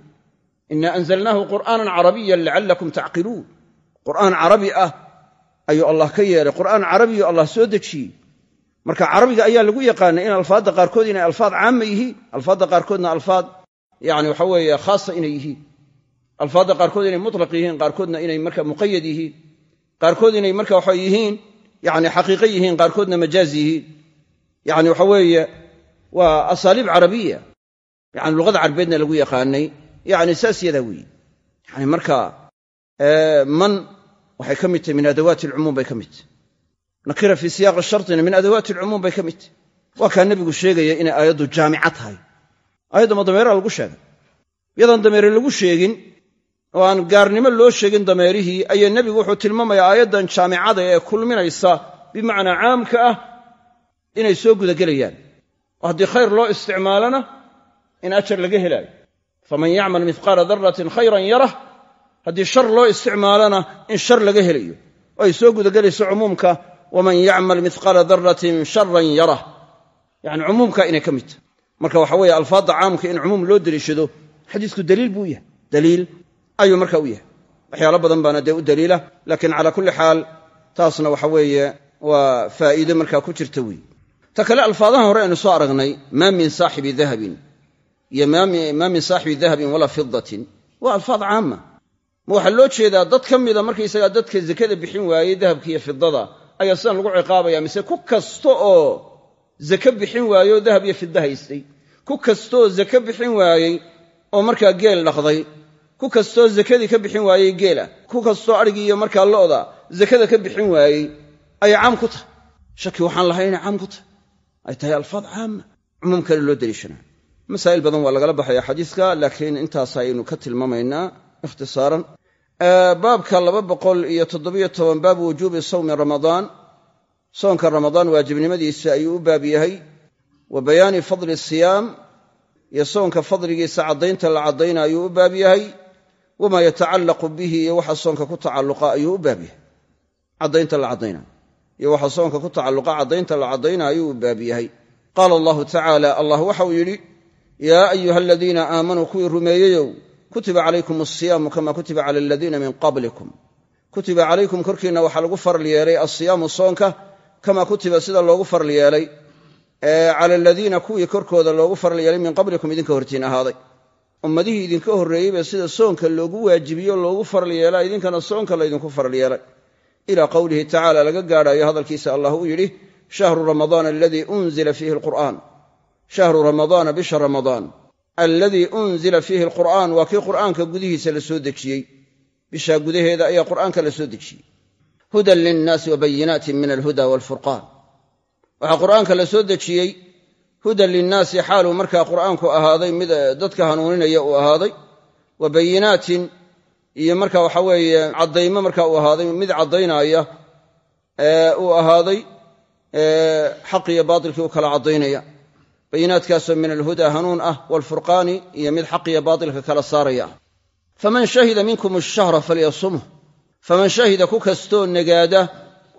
ina anzalnaahu qur'aanan carabiyan lacalakum tacqiluun qur'aan carabi ah ayuu allah ka yeelay qur'aan carabiyo allah soo dejiyey marka carabiga ayaa lagu yaqaanay in alfaadda qaarkood inay alfaad caama yihiin alfaadda qaarkoodna alfaad yani waxa weeye khaasa inay yihiin alfaadda qaarkood inay mutlaq yihiin qaarkoodna inay marka muqayad yihiin qaarkood inay marka waxa yihiin yani xaqiiqo yihiin waa asaaliib carabiya. Yani luqada carbeedna lagu yaqaanay. Yani saas yadaa weeye yani marka man waxay ka mid tahay min adawaati alcumuum bay ka mid tahy nakira fii siyaaqi shartina min adawaati alcumuum bay ka mid tahy waa kaa nebigu sheegaya inay aayaddu jaamica tahay. Aayadda ma dameeraha lagu sheegay? Yadaan dameere lagu sheegin oo aan gaarnimo loo sheegin dameerihii ayaa nebigu wuxuu tilmaamayaa jaamicada ee kulminaysa bimacnaa caamka ah inay soo gudagelayaan oo haddii khayr loo isticmaalona in ajar laga helaayo. Faman yacmal mihqaala daratin khayran yarah haddii shar loo isticmaalona in shar laga helayo. Oo ay soo gudagelayso cumuumka waman yacmal mihqaala daratin sharan yarah. Yani cumuumka inay ka mid tahay. Marka waxa weeye alfaadda caamka in cumuum loo deliishado xadiisku daliil buu yahay. Daliil ayuu marka u yahay. Waxyaalo badan baana dee u daliila laakiin calaa kulli xaal taasna waxa weeye waa faa'iide markaa ku jirta weey ta kale alfaadahan hore aynu soo aragnay maa min saaxibi dahabin iyo maa min saaxibi dahabin walaa fidatin waa alfaad caama ma waxaa loo jeedaa dad ka mida markaysagaa dadka zakada bixin waayey dahabka iyo fidada ayaa sidan lagu ciqaabaya mise ku kasta oo zake bixin waayey oo dahab iyo fida haystay. Ku kastaoo zake bixin waayey oo markaa geel dhaqday. Ku kastoo zakadii ka bixin waayey geela ku kastoo adhigii iyo markaa lo'da zakada ka bixin waayey ayay caam ku tahay. Shaki waxaan lahay inay caam ku tahay ay tahay alfaad caama cumuum kale loo deliishanaa masaa'il badan waa lagala baxaya xadiiska laakiin intaas aynu ka tilmaamaynaa ikhtisaaran. Baabka laba boqol iyo toddobiyo toban baabu wujuubi sawmi ramadaan. Soonka ramadaan waajibnimadiisa ayuu u baab yahay. Wa bayaani fadli siyaam iyo soonka fadligiisa caddaynta la caddayna ayuu u baab yahay. Wamaa yatacallaqu bihi iyo waxa soonka ku tacalluqa ayuu u baab yahay. Caddaynta la caddaynayo iyo waxa soonka ku tacalluqa caddaynta la caddayna ayuu u baab yahay. Qaala allahu tacaala allah waxa uu yidhi yaa ayuha aladiina aamanuu kuwii rumeeyeyow kutiba calaykum asiyaamu kama kutiba cala aladiina min qablikum. Kutiba calaykum korkiinna waxaa lagu faral yeelay asiyaamu soonka kama kutiba sida loogu faral yeelay. Cala aladiina kuwii korkooda loogu faral yeelay min qablikum idinka hortiin ahaaday. Ummadihii idinka horreeyeyba sida soonka loogu waajibiyo loogu faral yeelaa idinkana soonka laydinku faral yeelay ilaa qowlihi tacaala laga gaadhaayo hadalkiisa allah uu yidhi shahru ramadaana aladii unzila fiihi alqur'aan. Shahru ramadaana bisha ramadaan. Alladii unzila fiihi alqur'aan waa kii qur'aanka gudihiisa la soo dejiyey. Bishaa gudaheeda ayaa qur'aanka la soo dejiyey. Hudan linnaasi wa bayinaatin min alhuda waalfurqaan waxaa qur'aanka la soo dejiyey hudan linnaasi xaaluu markaa qur'aanku ahaaday mid dadka hanuuninaya uu ahaaday wa bayinaatin iyo marka waxa weeye caddaymo marka uu ahaaday mid caddaynaya uu ahaaday xaq iyo baatilkii u kala caddaynaya. Bayinaadkaasoo min alhuda hanuun ah waalfurqaani iyo mid xaq iyo baatilka kala saaraya. Ah faman shahida minkum ashahra falyasumh faman shahida ku kastoo nagaada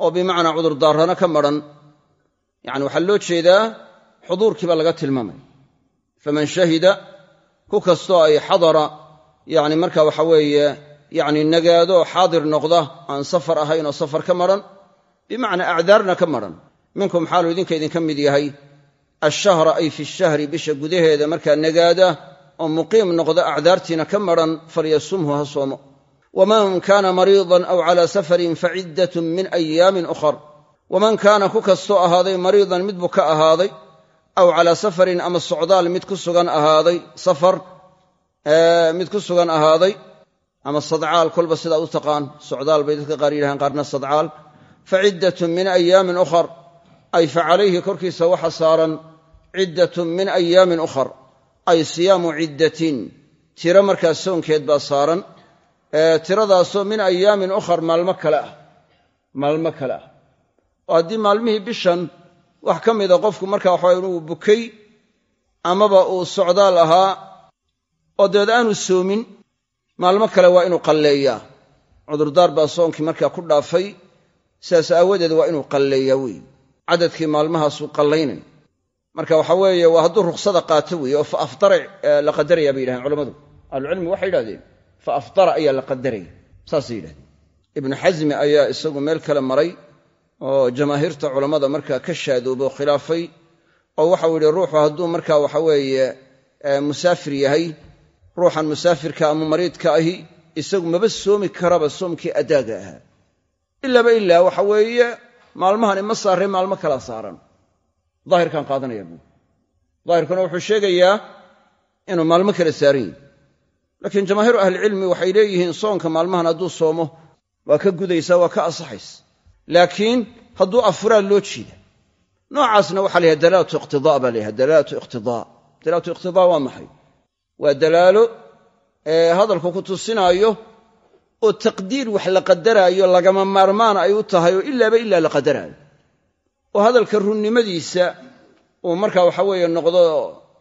oo bimacnaa cudurdaarana ka madhan yani waxaa loo jeedaa xuduurkii baa laga tilmaamaya faman shahida ku kastoo ay xadara yani marka waxa weeye yani nagaado xaadir noqda aan safar ahayn oo safar ka madhan bimacnaa acdaarna ka madhan minkum xaaluu idinka idinka mid yahay. Ashahra ay fi shahri bisha gudaheeda markaa nagaada oo muqiim noqda acdaartiina ka madhan falyasumhu ha soomo. Waman kaana mariidan aw calaa safarin faciddatun min ayaamin ukhar. Waman kaana ku kastoo ahaaday mariidan mid buu ka ahaaday aw calaa safarin ama socdaal mid ku sugan ahaaday safar mid ku sugan ahaaday ama sadcaal kolba sidaad u taqaan socdaal bay dadka qaar yidhahaan qaarna sadcaal. Faciddatun min ayaamin ukhar. Ay fa calayhi korkiisa waxa saaran ciddatun min ayaamin ukhar. Ay siyaamu ciddatin. Tiro markaa soonkeed baa saaran. Tiradaasoo min ayaamin ukhar maalmo kale ah. Maalmo kale ah. Oo haddii maalmihii bishan wax ka mida qofku marka waxawaye inuu bukay amaba uu socdaal ahaa oo dabeed aanu soomin maalmo kale waa inuu qalleeyaa. Cudurdaar baa soonkii markaa ku dhaafay sidaas aawadeed waa inuu qalleeyaa weeye cadadkii maalmahaasuu qallaynay marka waxa weeye waa hadduu ruksada qaato weeye oo fa afdara la qadaraya bay yidhahdeen culammadu ahlucilmi waxay yidhahdeen fa afdara ayaa la qadaraya saasay yidhahdeen. Ibnu xasmi ayaa isagu meel kale maray oo jamaahiirta culammada markaa ka shaadoobo khilaafay oo waxau yidhi ruuxu hadduu markaa waxa weeye musaafir yahay ruuxan musaafirka ama mariidka ahi isagu maba soomi karaba soomkii addaaga ahaa. Ilaaba ilaa waxa weeye maalmahani ma saarray maalmo kala saaran. Daahirkaan qaadanaya buu. Daahirkuna wuxuu sheegayaa inuu maalmo kala saaran yihi laakiin jamaahiiru ahlicilmi waxay leeyihiin soonka maalmahan hadduu soomo waa ka gudaysaa waa ka asaxaysa laakiin hadduu afuraa loo jiida noocaasna waxaa la yhaha dalaalatu iqtidaa baa la yhaha dalaalatu iqtidaa. Dalaalatu iqtidaa waa maxay waa dalaalo hadalku ku tusinaayo oo taqdiir wax la qadaraayo lagama maarmaan ay u tahay oo ilaaba ilaa la qadaraayo oo hadalka runnimadiisa uu marka waxa weeye noqdo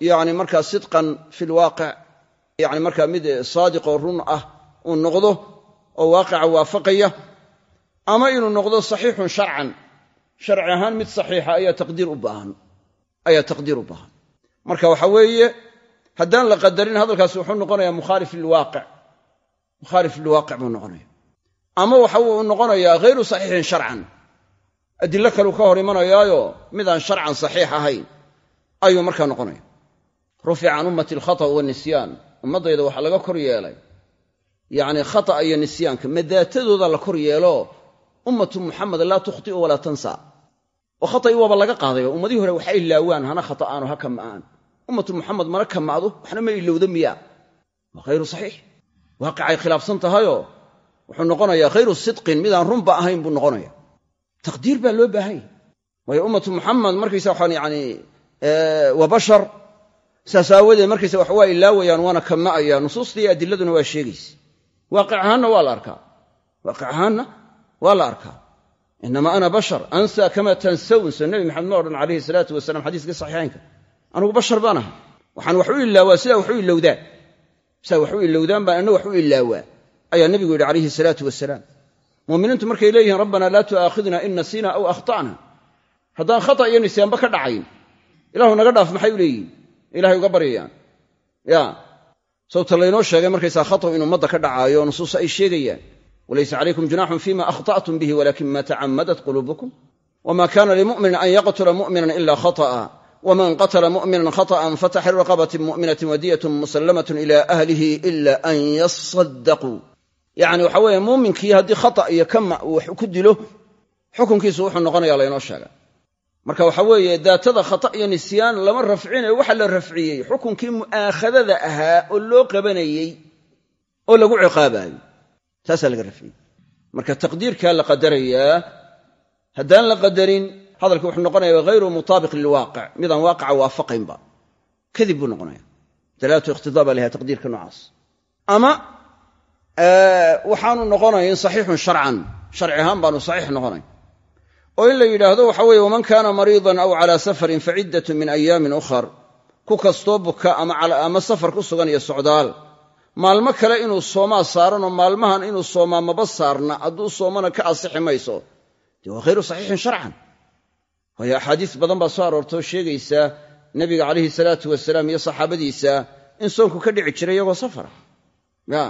yani markaa sidqan fi lwaaqic yani markaa mid saadiqoo run ah uu noqdo oo waaqica waafaqaya ama inuu noqdo saxiixun sharcan. Sharci ahaan mid saxiixa ayaa taqdiir u baahan. Marka waxa weeye haddaan la qadarin hadalkaasi wuxuu noqonayaa mukhaalif lilwaaqic mukhaalif lilwaaqic buu noqonaya ama waxa uu noqonayaa hayru saxiixin sharcan. Adilo kaleu ka hor imanayaayo midaan sharcan saxiix ahayn ayuu markaa noqonaya rufica can ummati alkhata' wanisyan ummaddayda waxaa laga kor yeelay. Yacni khata'a iyo nisyaanka madaatadooda la kor yeelo ummatu muxamed laa tukhti'u walaa tansa. Oo khata'i waaba laga qaadayo ummadihii hore waxa ilaawaan hana khata'aano ha kama'aan ummatu muxamed mana kama'do waxna ma ilowda miyaa waa khayru saxiix. Waaqicay khilaafsan tahayoo wuxuu noqonayaa khayru sidqin midaan runba ahayn buu noqonaya taqdiir baa loo baahan yahy waayo ummatu muxamed markaysa waxaan yani waa bashar. Saas aawadeed markaysa wax waa ilaawayaan waana kama'ayaan nusuustii adiladuna waa sheegaysa. Waaqic ahaanna waa la arkaa. Waaqic ahaanna waa la arkaa. Inama ana bashar. Ansa kama tansawn soo nebi maxamed ma odhan calayhi salaatu wasalaam xadiiskii saxiixaynka anugu bashar baan ahay. Waxaan wax u ilaawaa sidaa wax u ilowdaan sidaa wax ilowdaan baan anna wax u ilaawaa ayaa nebigu yidhi calayhi salaatu wasalaam muuminiintu markay leeyihiin rabbanaa laa tu'aakhidna in nasiina aw akhta'na. Haddaan khata iyo nisyaanba ka dhacayn ilahu naga dhaaf maxay u leeyihiin ilahay uga baryayaan. Ya. Sawta laynoo sheegay markaysaa khata in ummadda ka dhacaayo nusuus ay sheegayaan. Walaysa calaykum junaaxun fima akhta'tum bihi walakin ma tacammadat quluubukum wma kana limuminin an yaqtula mu'minan ila khata'a wman qatla mu'minan khata'an fataxriru raqabatin mu'minatin wadiyatun musallamatun ila ahlihi ila an yasadaquu yacni waxa weeye muuminkii haddii khata' iyo kama uu wax ku dilo xukunkiisu wuxuu noqonaya laynoo sheega marka waxa weeye daatada khata' iyo nisyaan lama rafcinayo waxa la rafciyey xukunkii mu'aakhadada ahaa oo loo qabanayey oo lagu ciqaabayo taasaa laga rafciyey marka taqdiirkaa la qadarayaa haddaan la qadarin hadalki wuxuu noqonaya hayru mutaabiq lilwaaqic. Midaan waaqaca waafaqaynba. Kadib buu noqonaya dalaalatu iqtidaa baa lahay taqdiirka noocaas. Ama waxaanu noqonayn saxiixun sharcan. Sharci ahaan baanu saxiix noqonayn. Oo in la yidhaahdo waxa weeye waman kaana mariidan aw calaa safarin faciddatun min ayaamin ukhar. Ku kastoo buka ama safar ku sugan iyo socdaal. Maalmo kale inuu soomaa saaranoo maalmahan inuu soomaa maba saarna hadduu soomana ka asixi mayso. De waa hayru saxiixin sharcan waayo axaadiis badan baa soo aroortoo sheegaysa nebiga calayhi salaatu wasalaam iyo saxaabadiisa in soonku ka dhici jiray iyagoo safara. Ya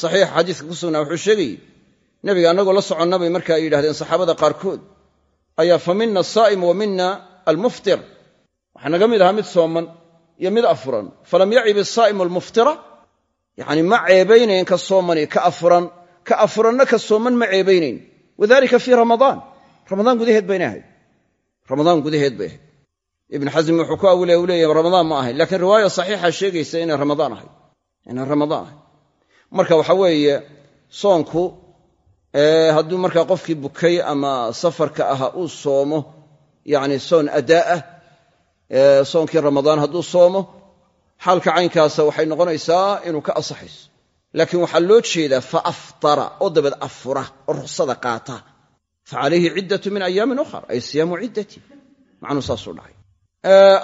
saxiix xadiiska ku sugnaa wuxuu sheegayey nebiga annagoo la soconna bay markaa yidhahdeen saxaabada qaarkood ayaa fa mina asaa'im wa mina almuftir. Waxaa naga mid ahaa mid sooman iyo mid afuran. Falam yacib asaa'imu almuftira yacni ma ceebaynayn ka soomani ka afuran ka afuranna ka sooman ma ceebaynayn. Wadalika fii ramadaan gudaheed bay. Ahayd ibnu xasmi wuxuu ku awilaya u leeyahy ramadaan ma ahayn lakiin riwaaya saxiixa sheegaysa inay ramadaan ahayd inay ramadaan ahayd marka waxa weeye soonku hadduu markaa qofkii bukay ama safarka ahaa uu soomo yacni soon addaa'ah soonkii ramadaan hadduu soomo xaalka caynkaasa waxay noqonaysaa inuu ka asaxayso laakiin waxaa loo jeedaa fa oo dabeed afura oo ruksada qaata fa calayhi ciddatu min ayaamin ukhar ay siyaamu ciddati macnuu saasuu dhacay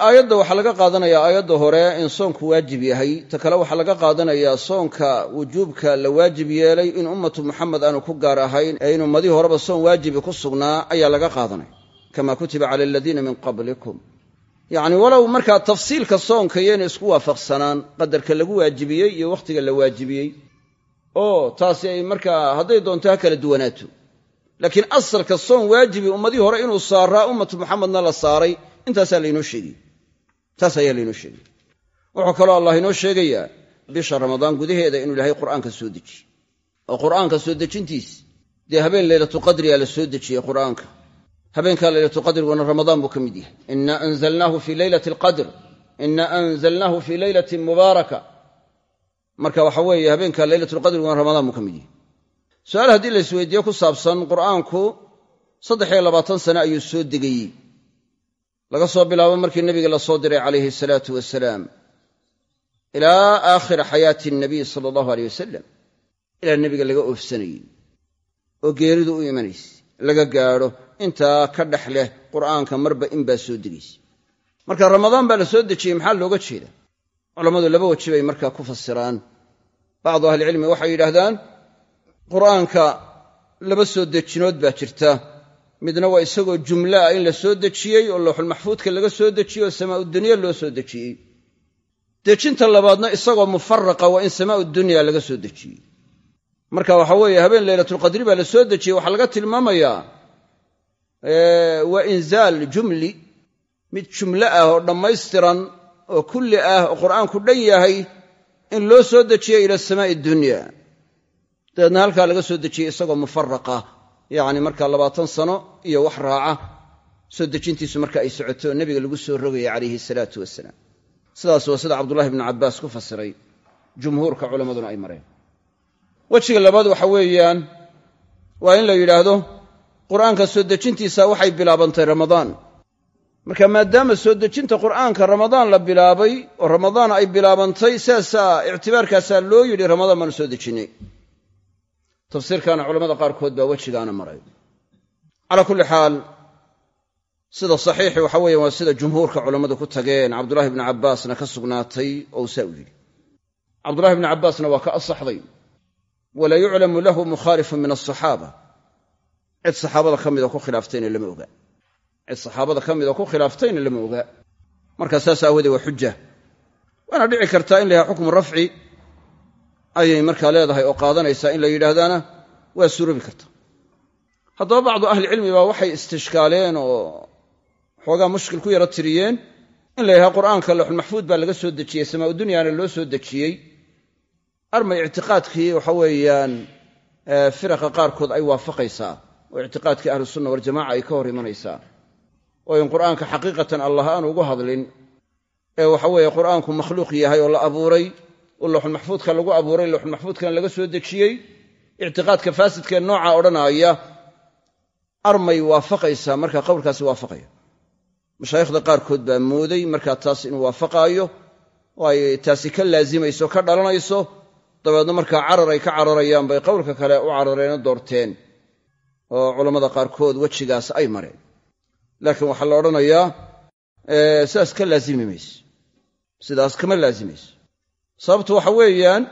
aayadda waxaa laga qaadanayaa aayadda hore in soonku waajib yahay ta kale waxaa laga qaadanayaa soonka wujuubka la waajib yeelay in ummatu muxamed aanu ku gaar ahayn ee in ummadihii horeba soon waajibi ku sugnaa ayaa laga qaadanaya kama kutiba cala aladiina min qablikum yacni walow markaa tafsiilka soonka yayna isku waafaqsanaan qadarka lagu waajibiyey iyo wakhtiga la waajibiyey oo taasi ay markaa hadday doonto ha kala duwanaato laakiin asalka soon waajibi ummadihii hore inuu saaraa ummatu muxamedna la saaray intaasaa laynoo sheegay. Taas ayaa laynoo sheegay. Wuxuu kaloo allah inoo sheegayaa bisha ramadaan gudaheeda inuu ilaahay qur'aanka soo dejiye oo qur'aanka soo dejintiis. Dee habeen leylatuqadriyaa la soo dejiyey qur'aanka. Habeenkaa leylatuqadriguna ramadaan buu ka mid yahay. Ina anzalnaahu fii leylati alqadr ina anzalnaahu fii leylatin mubaaraka. Marka waxa weeye habeenka leylatulqadriguna ramadaan buu ka mid yahay su'aal haddii la isweydiiyo ku saabsan qur'aanku saddex iyo labaatan sane ayuu soo degayey. laga soo bilaabo markii nebiga la soo diray calayhi asalaatu wasalaam ilaa aakhiri xayaati nabiy sala allahu aleyh wasalam ilaa nebiga laga oofsanayey oo geeridu u imanaysa laga gaadho intaa ka dhex leh qur'aanka marba in baa soo degaysa marka ramadaan baa la soo dejiyey maxaa looga jeeda culammadu laba weji bay markaa ku fasiraan. Bacdu ahlicilmi waxay yidhaahdaan qur'aanka laba soo dejinood baa jirta. Midna waa isagoo jumla ah in la soo dejiyey oo lowxulmaxfuudka laga soo dejiyey oo samaa'udunya loo soo dejiyey. Dejinta labaadna isagoo mufaraqa waa in samaa'udunya laga soo dejiyey. Marka waxa weeye habeen leylatulqadri baa la soo dejiyey. Waxaa laga tilmaamayaa waa inzaal jumli. Mid jumlo ah oo dhammaystiran oo kulli ah oo qur'aanku dhan yahay in loo soo dejiyey ila samaa'i dunya dabeedna halkaa laga soo dejiyey isagoo mufaraqa yacni markaa labaatan sano iyo wax raaca soo dejintiisu marka ay socoto oo nebiga lagu soo rogaya calayhi salaatu wasalaam sidaas waa sida cabdullahi bnu cabbaas ku fasiray jumhuurka culammaduna ay mareen. Wejiga labaad waxa weeyaan waa in la yidhaahdo qur'aanka soo dejintiisa waxay bilaabantay ramadaan. Marka maadaama soo dejinta qur'aanka ramadaan la bilaabay oo ramadaan ay bilaabantay saasaa ictibaarkaasaa loo yidhi ramadaan baanu soo dejinnay tafsiirkaana culamada qaarkood baa wejigaana maray. Calaa kulli xaal sida saxiixi waxa weeye waa sida jumhuurka culammadu ku tageen. Cabdullahi bni cabbaasna ka sugnaatay oo saa u yidhi. Cabdullahi bni cabbaasna waa ka asaxday walaa yuclamu lahu mukhaalifun min asaxaaba cid saxaabada ka midoo ku khilaaftayna lama oga. Cid saxaabada ka midoo ku khilaaftayna lama oga. Markaa saas aawadee waa xuja waana dhici kartaa in la yahay xukmu rafci ayay markaa leedahay oo qaadanaysaa in la yidhaahdaana waa suroobi karta. Haddaba bacdu ahlicilmi baa waxay istishkaaleen oo xoogaa mushkil ku yaro tiriyeen in la yidhaha qur'aanka lawxulmaxfuud baa laga soo dejiyey samaa dunyaana loo soo dejiyey. Armay ictiqaadkii waxa weeyaan firaqa qaarkood ay waafaqaysaa oo ictiqaadkii ahlusunna waljamaca ay ka hor imanaysaa. Oo in qur'aanka xaqiiqatan allah aan ugu hadlin ee waxa weeye qur'aanku makhluuq yahay oo la abuuray oo lawxulmaxfuudka lagu abuuray lawxulmaxfuudkana laga soo dejiyey ictiqaadka faasidkee nooca odhanaaya armay waafaqaysaa markaa qowlkaasi waafaqaya. Mashaayikhda qaarkood baa mooday markaa taas inuu waafaqaayo oo ay taasi ka laazimayso ka dhalanayso dabeedna markaa carar ay ka cararayaan bay qowlka kale u carareenoo doorteen oo culammada qaarkood wejigaas ay mareen. Laakiin waxaa la odhanayaa sidaas ka laazimi mayso sidaas kama laazimayso sababtu waxa weeyaan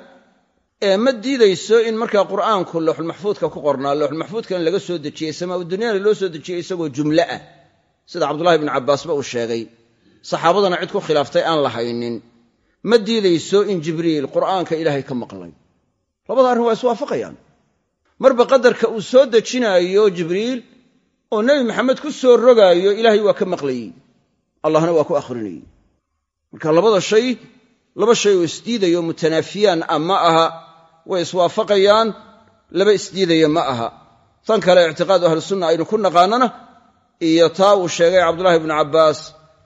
ma diidayso in markaa qur'aanku lawxulmaxfuudka ku qornaa. Lawxulmaxfuudkana laga soo dejiyey samaa dunyana loo soo dejiyey isagoo jumle ah. Sida cabdullahi bnu cabbaasba uu sheegay. Saxaabadana cid ku khilaaftay aan la haynin ma diidayso in jibriil qur'aanka ilaahay ka maqlay. Labada arrin waa iswaafaqayaan marba qadarka uu soo dejinaayo jibriil oo nebi maxamed ku soo rogaayo ilaahay waa ka maqlayey allahna waa ku akhrinayey marka labada shay laba shay oo isdiidayo mutanaafiyaan ah ma aha way iswaafaqayaan laba isdiidaya ma aha. Tan kale ictiqaadu ahlusunna aynu ku naqaanana iyo taa uu sheegay cabdullaahi bnu cabbaas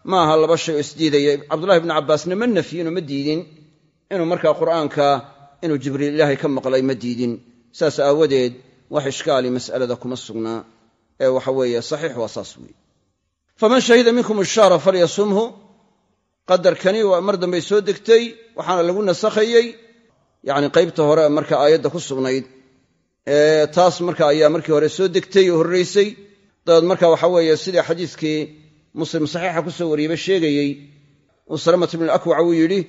ma aha laba shay oo isdiidaya cabdullahi bnu cabbaasna ma nafyinoo ma diidin. Inuu markaa qur'aanka inuu jibriil ilaahay ka maqlay ma diidin. Saas aawadeed wax ishkaali mas'alada kuma sugnaa ee waxa weeye saxiix waa saas weeye. Faman shahida minkum ishahra falyasumhu qadarkani waa mar dambay soo degtay waxaana lagu nasakhayey yacni qaybta hore marka aayadda ku sugnayd taas marka ayaa markii hore soo degtay oo horraysay dabeed marka waxa weeye sidii xadiiskii muslim saxiixa ku soo wariyeyba sheegayey uu salamat bnu akwac uu yidhi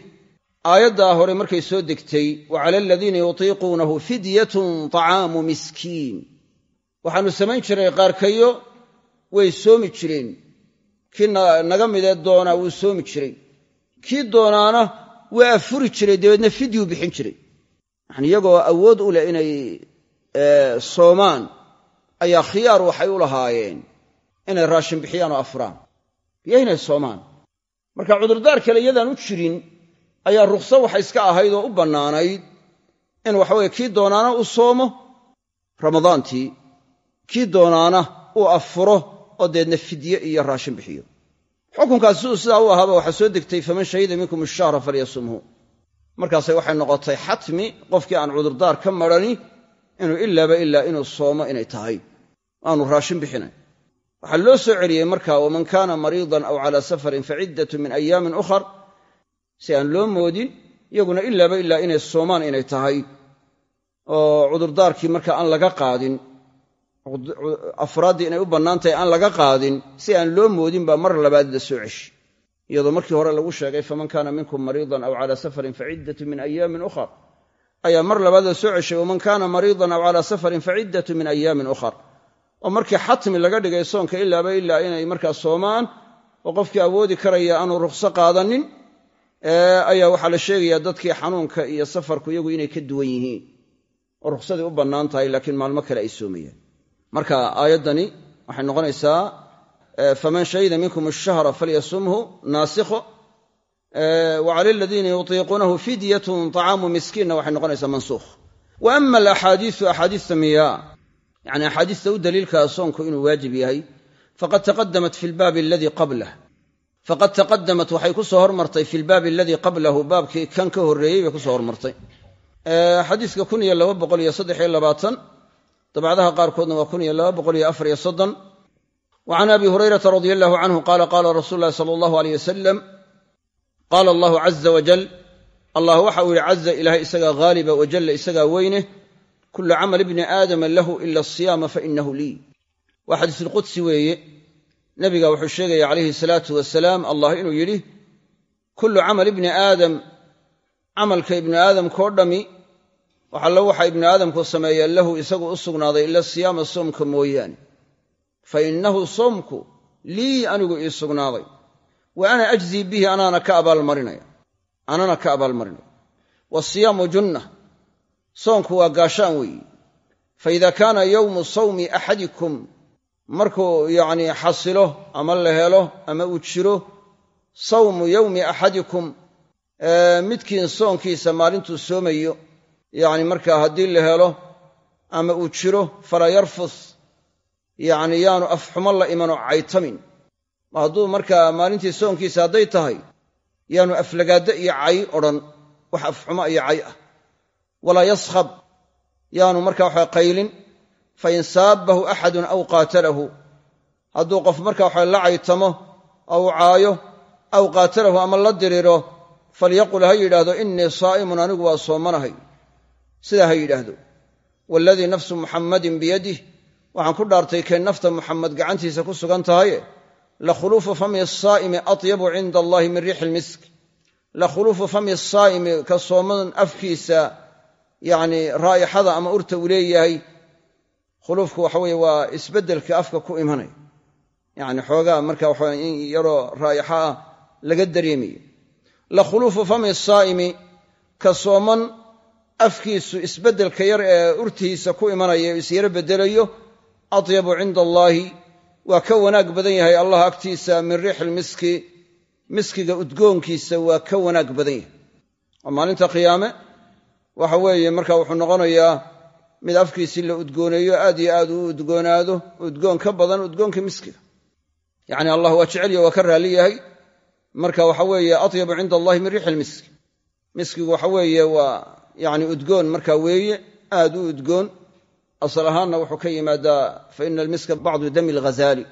aayaddaa hore markay soo degtay wa cala aladiina yutiiquunahu fidyatun طacaamu miskiin. Waxaannu samayn jiray qaarkayo way soomi jireen. Kii naga midee doonaa wuu soomi jiray kii doonaana waa afuri jiray dabeedna fidyuu bixin jiray. Yani iyagoo awood u leh inay soomaan ayaa khiyaar waxay u lahaayeen inay raashin bixiyaan oo afuraan. Iyo inay soomaan. Marka cudurdaar kale iyadaan u jirin ayaa rukhso waxa iska ahayd oo u bannaanayd in waxaweye kii doonaana uu soomo ramadaantii kii doonaana uu afuro oo deedna fidye iyo raashin bixiyo xukunkaasi siduu sidaa u ahaaba waxaa soo degtay faman shahida minkum ishahra falyasumhu. Markaasay waxay noqotay xatmi qofkii aan cudurdaar ka marani inuu ilaaba ilaa inuu soomo inay tahay. Aanu raashin bixinayn waxaa loo soo celiyey marka waman kaana mariidan aw calaa safarin faciddatu min ayaamin ukhar si aan loo moodin iyaguna ilaaba ilaa inay soomaan inay tahay. Oo cudurdaarkii marka aan laga qaadin afraaddii inay u bannaan tahay aan laga qaadin si aan loo moodin baa mar labaad la soo ceshi iyadoo markii hore lagu sheegay faman kaana minkum mariidan aw calaa safarin faciddatu min ayaamin ukhar ayaa mar labaad la soo ceshay waman kaana mariidan aw calaa safarin faciddatu min ayaamin ukhar oo markii xatmi laga dhigay soonka ilaaba ilaa inay markaa soomaan oo qofkii awoodi karaya aanu rukhso qaadanin. Ayaa waxaa la sheegayaa dadkii xanuunka iyo safarku iyagu inay ka duwan yihiin oo rukhsadii u bannaan tahay laakiin maalmo kale ay soomayaan marka aayaddani waxay noqonaysaa faman shahida minkum ashahra falyasumhu naasikho wa cala aladiina yutiiquunahu fidyatun طacaamu miskiinna waxay noqonaysaa mansuukh wa ama alaxaadiisu axaadiista miya yani axaadiista u daliilkaa soonku inuu waajib yahay faqad taqadamat fi lbaabi aladii qablah. Faqad taqadamat waxay ku soo hormartay fi lbaabi aladii qablahu baabkii kan ka horreeyey bay ku soo hormartay. Xadiiska kun iyo laba boqol iyo saddex iyo labaatan dabcadaha qaarkoodna waa kun iyo laba boqol iyo afar iyo soddon. Wa can abi hurayrata radia allahu canhu qaala qaala rasuulu llahi sala allahu aleyh wasalam qaala allahu caza wajal allah waxa uu yihi caza ilahay isagaa haaliba wajalla isagaa weyne kulu camal ibni aadama lahu ila asiyaama fainahu lii. Waa xadiisulqudsi weeye. Nebiga wuxuu sheegaya calayhi salaatu wasalaam allah inuu yidhi kullu camal ibni aadam camalka ibni aadamkao dhammi waxallo waxa ibni aadamku sameeyaa lahu isagu u sugnaaday ila siyaama soomka mooyaane. Fa innahu soomku lii anigu ii sugnaaday. Wa ana ajzii bihi anaana ka abaalmarinaya. Anana ka abaalmarinaya. Wasiyaamu junna. Soonku waa gaashaan weeyi. Fa idaa kaana yowmu sawmi axadikum markuu yacnii xasilo ama la helo ama uu jiro sawmu yowmi axadikum midkiin soonkiisa maalintuu soomayo yacni markaa haddii la helo ama uu jiro falaa yarfus. Yacni yaanu afxumo la imanoo caytamin. Hadduu markaa maalintii soonkiisa hadday tahay yaanu aflagaaddo iyo cay odhan wax afxumo iyo cay ah. Walaa yaskhab. Yaanu markaa waxa qaylin fain saabbahu axadun aw qaatalahu. Hadduu qof marka waxa la caytamo aw caayo aw qaatalahu ama la diriro falyaqul ha yidhaahdo innii saa'imun anigu waa soomanahay sidaa ha yidhaahdo. Waaladii nafsu muxammadin biyadih waxaan ku dhaartay kee nafta muxamed gacantiisa ku sugan tahaye lakhuluufu fami asaa'imi atyabu cinda allahi min riixi lmisk lakhuluufu fami asaa'imi ka sooman afkiisa yacni raa'ixada ama urta uu leeyahay khuluufku waxa weeye waa isbeddelka afka ku imanaya yacni xoogaa marka waxa in yaroo raa'ixa ah laga dareemayo lakhuluufu fami saa'imi ka sooman afkiisu isbeddelka yar ee urtihiisa ku imanaya isyaro beddelayo atyabu cinda allaahi waa ka wanaag badan yahay allah agtiisa min riixi lmiski miskiga udgoonkiisa waa ka wanaag badan yahay. Oo maalinta qiyaame waxa weeye marka wuxuu noqonayaa mid afkiisii la udgooneeyo aad iyo aad uu udgoonaado udgoon ka badan udgoonka miskiga. Yacni allah waa jecelya waa ka raalli yahay. Marka waxa weeye atyabu cinda allahi min riixi lmiski miskigu waxa weeye waa yacni udgoon marka weeye aad u udgoon. Asal ahaanna wuxuu ka yimaadaa fa ina almiska bacdu dami alghazaali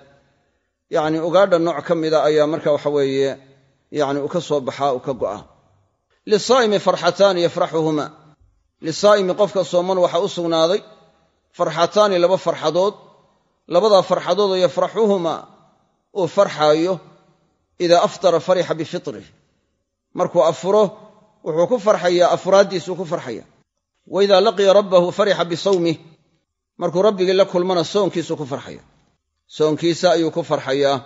yacni ugaadha nooc ka mida ayaa marka waxa weeye yani uu ka soo baxaa uu ka go'a lisaa'imi farxataani yafraxuhuma lisaa'imi qofka sooman waxaa u sugnaaday farxataani laba farxadood. Labadaa farxadoodoo yafraxuhuma uu farxaayo idaa aftara farixa bifitrih markuu afuro wuxuu ku farxayaa afraaddiisuu ku farxaya wa idaa laqiya rabbahu farixa bisawmih markuu rabbigii la kulmana soonkiisuu ku farxaya soonkiisa ayuu ku farxayaa.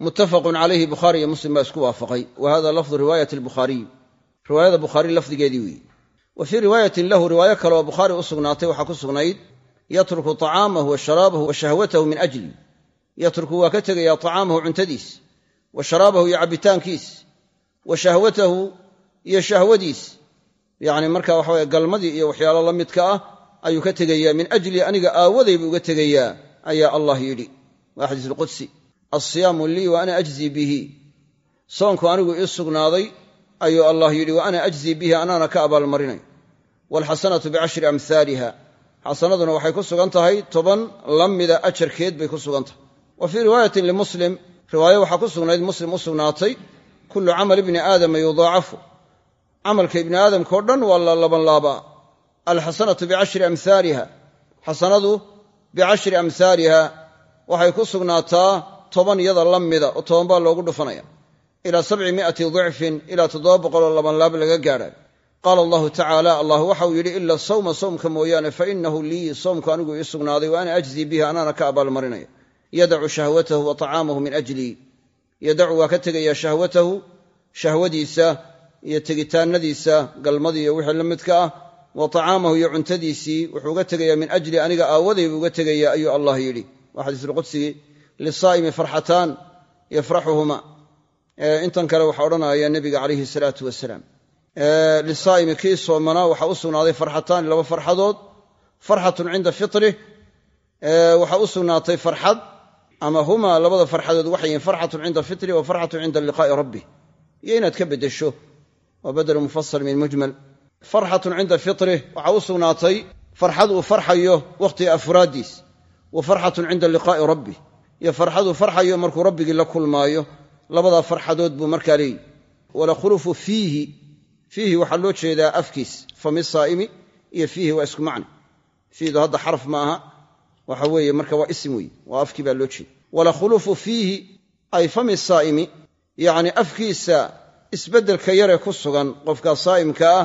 Muttafaqun calayhi bukhaari iyo muslim baa isku waafaqay. Wa hada lafdu riwaayati albukhaariy riwaayada bukhaari lafdigeedii weeye wa fii riwaayatin lahu riwaayo kale oo bukhaari u sugnaatay waxaa ku sugnayd yatruku طacaamahu wa sharaabahu wa shahwatahu min ajli. Yatruku waa ka tegayaa طacaamahu cuntadiis wa sharaabahu iyo cabbitaankiis wa shahwatahu iyo shahwadiis. Yacni marka waxa weye galmadii iyo waxyaalo la midka ah ayuu ka tegayaa. Min ajli aniga aawaday buu uga tegayaa ayaa allah yidhi. Waa xadiis alqudsi. Alsiyaamu lii wa ana ajzii bihi. Soonku anigu ii sugnaaday ayuu allah yidhi wa ana ajzii bihi anaana ka abaalmarinay waalxasanatu bicashri amhaaliha xasanaduna waxay ku sugan tahay toban la mida ajarkeed bay ku sugan tahay. Wa fii riwaayatin limuslim riwaayo waxaa ku sugnayd muslim u sugnaatay kullu camal ibni aadama yudaacafu camalka ibni aadamka o dhan waa la labanlaabaa alxasanatu bicashri amhaaliha xasanadu bicashri amhaaliha waxay ku sugnaataa toban yada la mida oo toban baa loogu dhufanaya. Ilaa sabci mi'ati dicfin ilaa toddoba boqoloo labanlaab laga gaadhayo qaala allahu tacaala allah waxau yidhi ila sawma sawmka mooyaane fa inahu lii soomku anigu ii sugnaaday wa ana ajzii bihi anaana ka abaalmarinaya. Yadacu shahwatahu wa tacaamahu min ajlii. Yadacu waa ka shahwadiisa iyo tegitaanadiisa galmadii iyo wixii la midka ah wa tacaamahu iyo cuntadiisii wuxuu uga tegayaa min ajli aniga aawaday buu uga tegayaa ayuu allah yidhi. Waa xadiisulqudsigii lisaa'imi farxataan yafraxuhuma intan kale waxaa odhanaya nebiga calayhi salaatu wasalaam. Lisaa'imi kii soomanaa waxaa u sugnaaday farxataani laba farxadood. Farxatun cinda fitrih waxaa u sugnaatay farxad ama humaa labada farxadood waxay farxatun cinda fitrih wa farxatun cinda liqaa'i rabbih iyo inaad ka beddesho waa badelu mufasal min mujmal farxatun cinda fitrih waxaa u sugnaatay farxad uu farxayo wakhtiga afraaddiis wa farxatun cinda liqaa'i rabbih iyo farxaduu farxayo markuu rabbigii la kulmaayo labadaa farxadood buu markaa leeyihi walakhulufu fiihi fiihi waxaa loo jeedaa afkiis fami saa'imi iyo fiihi waa isku macna fiidu hadda xaraf ma aha waxa weeye marka waa isim weeye waa afkii baa loo jeeda isbeddelka yare ku sugan qofka saa'imka ah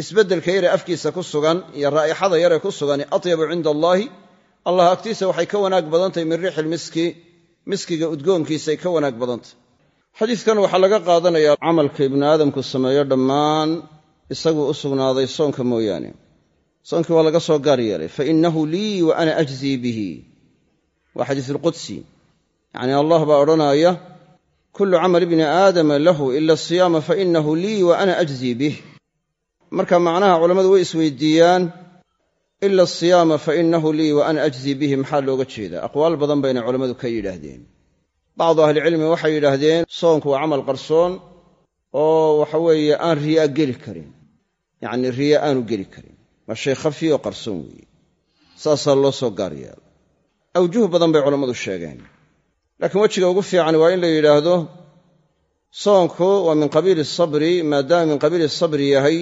isbeddelka yare afkiisa ku sugan iyo raa'ixada yare ku sugani atyabu cinda allaahi allah agtiisa waxay ka wanaag badantahy min riixi lmiski miskiga udgoonkiisay ka wanaag badantahy xadiidkan waxaa laga qaadanayaa camalka ibnu aadamku sameeyo dhammaan isaguu u sugnaaday soonka mooyaane. Soonkii waa laga soo gaar yeelay fa innahu lii wa ana ajzii bihi. Waa xadiisulqudsi yacnii allah baa odhanaaya kullu camal ibni aadama lahu ila asiyaama fa inahu lii wa ana ajzii bih. Marka macnaha culammadu way isweydiiyaan ila asiyaama fa inahu lii wa ana ajzii bihi maxaa looga jeedaa? Aqwaal badan bayna culammadu ka yidhaahdeen. Bacdu ahlicilmi waxay yidhaahdeen soonku waa camal qarsoon oo waxa weeye aan riyaa geli karin. Yacni riya aanu geli karin. Waa shay khafi oo qarsoon weeye. Saasaa loo soo gaar awjuh badan bay culammadu sheegeen laakiin wejiga ugu fiican waa in la yidhaahdo soonku waa min qabiili sabri maadaama min qabiili sabri yahay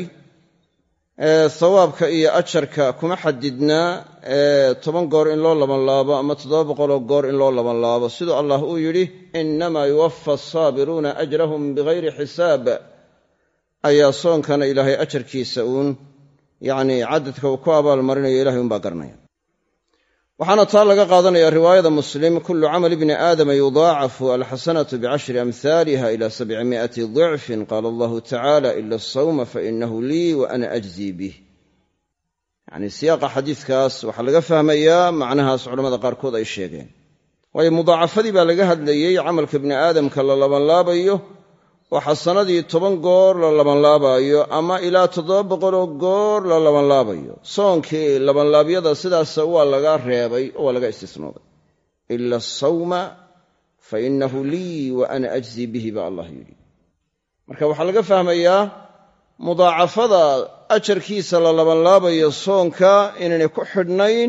hawaabka iyo ajarka kuma xadidna toban goor in loo labanlaabo ama toddoba boqoloo goor in loo labanlaabo siduu allah uu yidhi innamaa yuwaffa asaabiruuna ajrahum bigayri xisaab. Ayaa soonkana ilaahay ajarkiisa uun yacnii cadadka uu ku abaalmarinayo ilahay unbaa garanaya waxaana taa laga qaadanaya riwaayada muslim kullu camal ibni aadama yudaacafu alxasanatu bicashri amhaaliha ila sabcimi'ati dicfin qaala allahu tacala ila asawma fainahu lii wa ana ajzii bih. Yacnii siyaaqa xadiidkaas waxaa laga fahmayaa macnahaas culamada qaarkood ay sheegeen. Waayo mudaacafadii baa laga hadlayey camalka ibni aadamka la labanlaabayo oo xasanadii toban goor la labanlaabaayo ama ilaa toddoba boqoloo goor la labanlaabayo. Soonkii labanlaabyada sidaasa waa laga reebay oo waa laga istisnooday ila asawma fa innahu lii wa ana ajzii bihi ba allah yidhi. Marka waxaa laga fahmayaa mudaacafada ajarkiisa la labanlaabayo soonka inaynay ku xidhnayn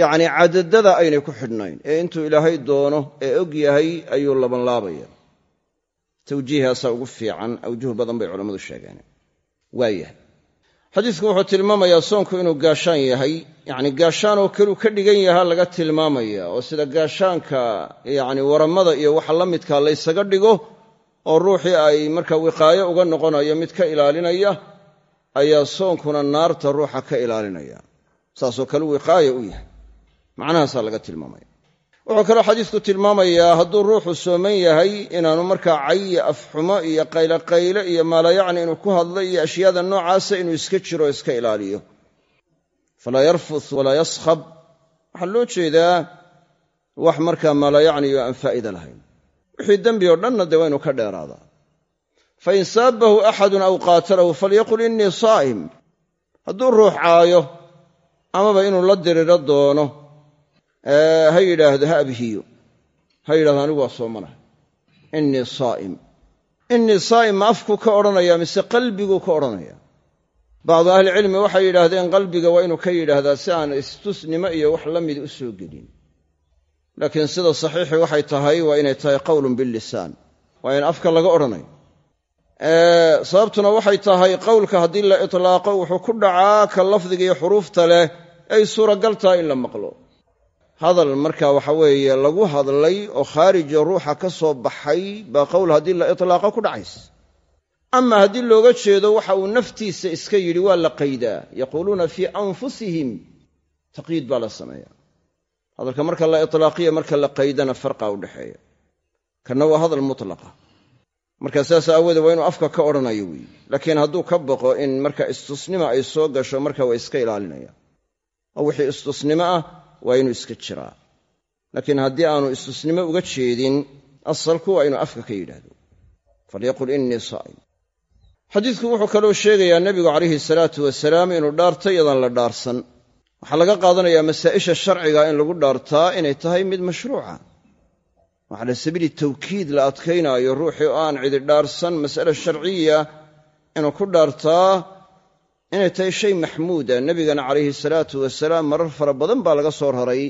yacnii cadadada aynay ku xidhnayn. Ee intuu ilaahay doono ee og yahay ayuu labanlaabaya tawjiihaasaa ugu fiican awjuh badan bay culammadu sheegeen waayahay. Xadiidku wuxuu tilmaamayaa soonku inuu gaashaan yahay yacni gaashaanoo keluu ka dhigan yahaa laga tilmaamaya oo sida gaashaanka yacni warammada iyo waxa la midkaa laysaga dhigo oo ruuxii ay marka wiqaayo uga noqonayo mid ka ilaalinaya ayaa soonkuna naarta ruuxa ka ilaalinaya. Saasoo kale wiqaaya u yahay. Macnahaasaa laga tilmaamaya wuxuu kaloo xadiidku tilmaamayaa hadduu ruuxu sooman yahay inaanu markaa cayi afxumo iyo qayloqayle iyo maalayacni inuu ku hadlo iyo ashyaada noocaasa inuu iska jiro o iska ilaaliyo. Falaa yarfuth walaa yaskhab. Waxaa loo jeedaa wax markaa maalayacni oo aan faa'iida lahayn. Wixii dembi oo dhanna dee waa inu ka dheeraadaa. Fain saabahu axadun aw qaatalahu falyaqul innii saa'im. Hadduu ruux caayo amaba inuu la diriro doono ha yidhaahdo ha abhiyo. Ha yidhahdo anigu waa soomanahay innii saa'im. Innii saa'im ma afku ka odhanaya mise qalbiguu ka odhanaya. Bacdu ahlicilmi waxay yidhaahdeen qalbiga waa inuu ka yidhaahdaa si aan istusnimo iyo wax la mid u soo gelin. Laakiin sida saxiixii waxay tahay waa inay tahay qowlun billisaan. Waa in afka laga odhanayo. Sababtuna waxay tahay qowlka haddii la itlaaqo wuxuu ku dhacaa ka lafdiga iyo xuruufta leh ay suuragal tahay in la maqlo hadal marka waxa weeye lagu hadlay oo khaarija ruuxa ka soo baxay baa qowl haddii la itlaaqa ku dhacaysa ama haddii looga jeedo waxa uu naftiisa iska yidhi waa la qaydaa. Yaquuluuna fii anfusihim taqyiid baa la sameeya hadalka marka la itlaaqiya marka la qaydana farqa u dhexeeya kanna waa hadal mutlaqa. Marka saas aawoodee waa inuu afka ka odhanayo weeye laakiin hadduu ka baqo in marka istusnima ay soo gasho marka waa iska ilaalinaya. Oo wixii istusnimo ah waa inuu iska jiraa. Laakiin haddii aanu istusnimo uga jeedin asalku waa inuu afka ka yidhaahdo. Falyaqul innii saa'im. Xadiidku wuxuu kaloo sheegayaa nebigu calayhi salaatu wasalaam inuu dhaartay iyadaan la dhaarsan. Waxaa laga qaadanayaa masaa'isha sharciga in lagu dhaartaa inay tahay mid mashruuca. Waxaa la sabiili tawkiid la adkaynaayo ruuxii oo aan cidi dhaarsan mas'ale sharciya inuu ku dhaartaa inay tahay shay maxmuuda nebigana calayhi salaatu wasalaam marar fara badan baa laga soo raray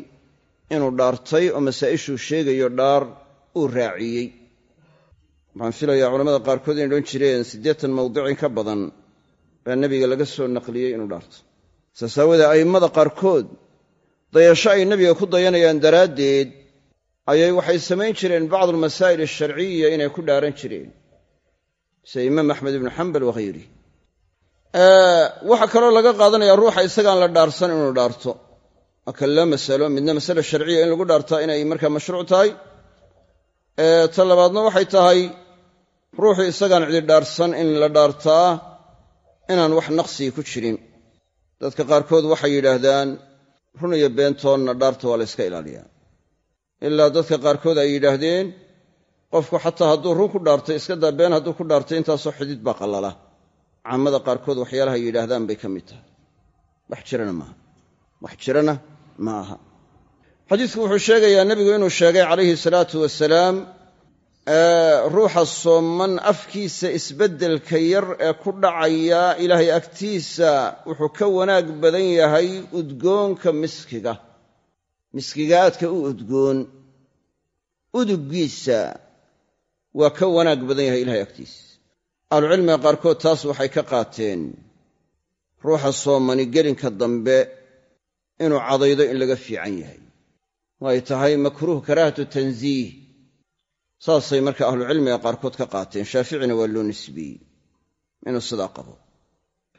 inuu dhaartay oo masaa'ishuu sheegayo dhaar uu raaciyey. Waxaan filayaa culamada qaarkood inay odhan jireen siddeetan mawdicin ka badan baa nebiga laga soo naqliyey inuu dhaarto. Saas aawoodee a'immada qaarkood dayasho ay nebiga ku dayanayaan daraaddeed ayay waxay samayn jireen bacdu almasaa'il alsharciya inay ku dhaaran jireen sida imaam axmed ibnu xambal wahayrih waxaa kaloo laga qaadanayaa ruuxa isagaan la dhaarsan inuu dhaarto. Marka loo masalo midna masale sharciya in lagu dhaartaa inay markaa mashruuc tahay. Ta labaadna waxay tahay ruuxii isagaan cidi dhaarsan in la dhaartaa inaan wax naqsii ku jirin. Dadka qaarkood waxay yidhaahdaan run beentoonna dhaarta waa la yska ilaaliyaa. Ilaa dadka qaarkood ay yidhaahdeen qofku xataa hadduu run ku dhaartay iska daa been hadduu ku dhaartay intaasoo xidid baa qallala caamada qaarkood waxyaalaha yidhaahdaan bay ka mid tahay. Wax jirana maaha. Wax jirana ma aha xadiidku wuxuu sheegayaa nebigu inuu sheegay calayhi salaatu wasalaam ruuxa sooman afkiisa isbeddelka yar ee ku dhacaya ilaahay agtiisa wuxuu ka wanaag badan yahay udgoonka miskiga. Miskigaadka u udgoon uduggiisa waa ka wanaag badan yahay ilahay agtiisa ahlucilmiga qaarkood taas waxay ka qaateen ruuxa soomani gelinka dambe inuu cadaydo in laga fiican yahay. Waay tahay makruuh karaahatu tansiih saasay marka ahlucilmiga qaarkood ka qaateen. Shaaficina waa loo nisbiyey inuu sidaa qabo.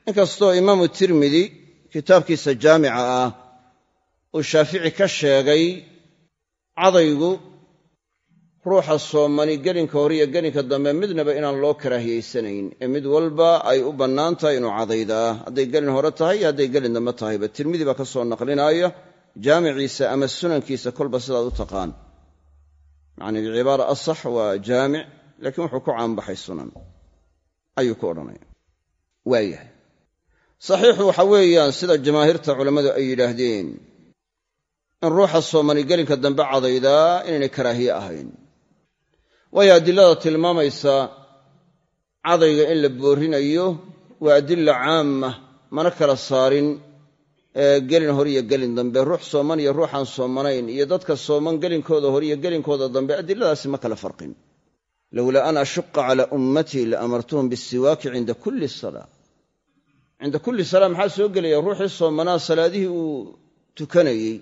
Inkastoo imaamu tirmidi kitaabkiisa jaamica ah uu shaafici ka sheegay cadaygu ruuxa soomani gelinka hore iyo gelinka dambe midnaba inaan loo karaahiyaysanayn ee mid walba ay u bannaan tahay inuu cadaydaa hadday gelin hore tahay iyo hadday gelin dambe tahayba tirmidi baa ka soo naqlinaaya jaamiciisa ama sunankiisa kolba sidaad u taqaan. Yacni bicibaara asax waa jaamic laakiin wuxuu ku caanbaxay sunan. Ayuu ku odhanaya. Waayahay saxiixu waxa weeyaan sida jamaahiirta culammadu ay yidhaahdeen. In ruuxa soomani gelinka dambe cadaydaa inaynay karaahiye ahayn waayo adilada tilmaamaysa cadayga in la boorinayo waa adilla caama mana kala saarin gelin hore iyo gelin dambe ruux sooman iyo ruuxaan soomanayn iyo dadka sooman gelinkooda hore iyo gelinkooda dambe adiladaasi ma kala farqin. Lowlaa an ashuqa calaa ummatii la amartuhum bisiwaaki cinda kulli salaa. Cinda kulli salaa maxaa soo gelaya? Ruuxii soomanaa salaadihii uu tukanayey.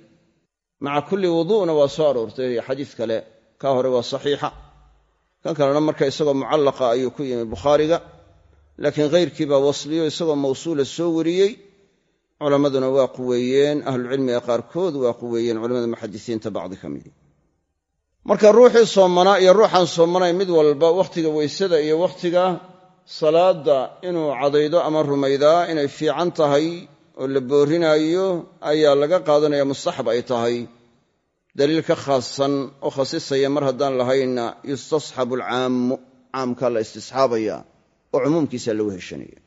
Maca kulli wudu'na waa soo aroortay xadiis kale kaa hore waa saxiixa kan kalena marka isagoo mucallaqa ayuu ku yimi bukhaariga laakiin khayrkii baa wasliyo isagoo mawsuula soo wariyey. Culammaduna waa quweeyeen ahlucilmiga qaarkood waa quweeyeen culamada muxadisiinta bacdi ka midi marka ruuxii soomanaa iyo ruuxaan soomanayn mid walba wakhtiga weysada iyo wakhtiga salaadda inuu cadaydo ama rumaydaa inay fiican tahay oo la boorinaayo ayaa laga qaadanaya mustaxab ay tahay daliil ka khaasan oo khasisaya mar haddaan lahaynna yustasxabu alcaammu caamkaa la istisxaabaya oo cumuumkiisa lagu heshanaya.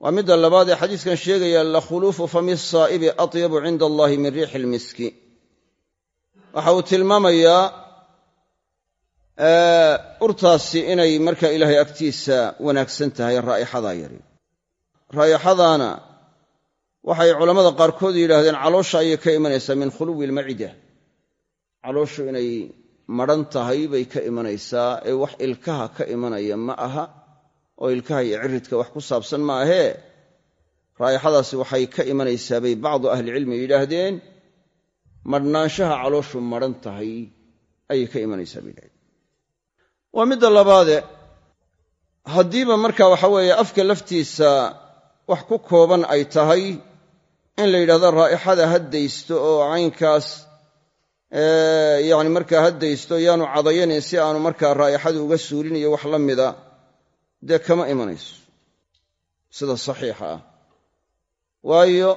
Waa midda labaad ee xadiiskan sheegaya lakhuluufu fami saa'ibi atyabu cinda allahi min riixi ilmiski waxa uu tilmaamayaa urtaasi inay marka ilaahay agtiisa wanaagsan tahay raa'ixadaa yari waxay culammada qaarkood yidhaahdeen caloosha ayay ka imanaysaa min khuluwi ilmacida calooshu inay madhan tahay bay ka imanaysaa ee wax ilkaha ka imanaya ma aha oo ilkaha iyo ciridka wax ku saabsan ma ahee. Raa'ixadaasi waxay ka imanaysaa bay bacdu ahlicilmi yidhaahdeen madhnaanshaha calooshu madhan tahay ayay ka imanaysaa bay yidhahdeen waa midda labaade haddiiba marka waxa weeye afka laftiisa wax ku kooban ay tahay in la yidhahdo raa'ixada haddaysto oo caynkaas yacni markaa haddaysto yaanu cadayanin si aanu markaa raa'ixadu uga suulin iyo wax la mida dee kama imanayso. Sida saxiixa ah. Waayo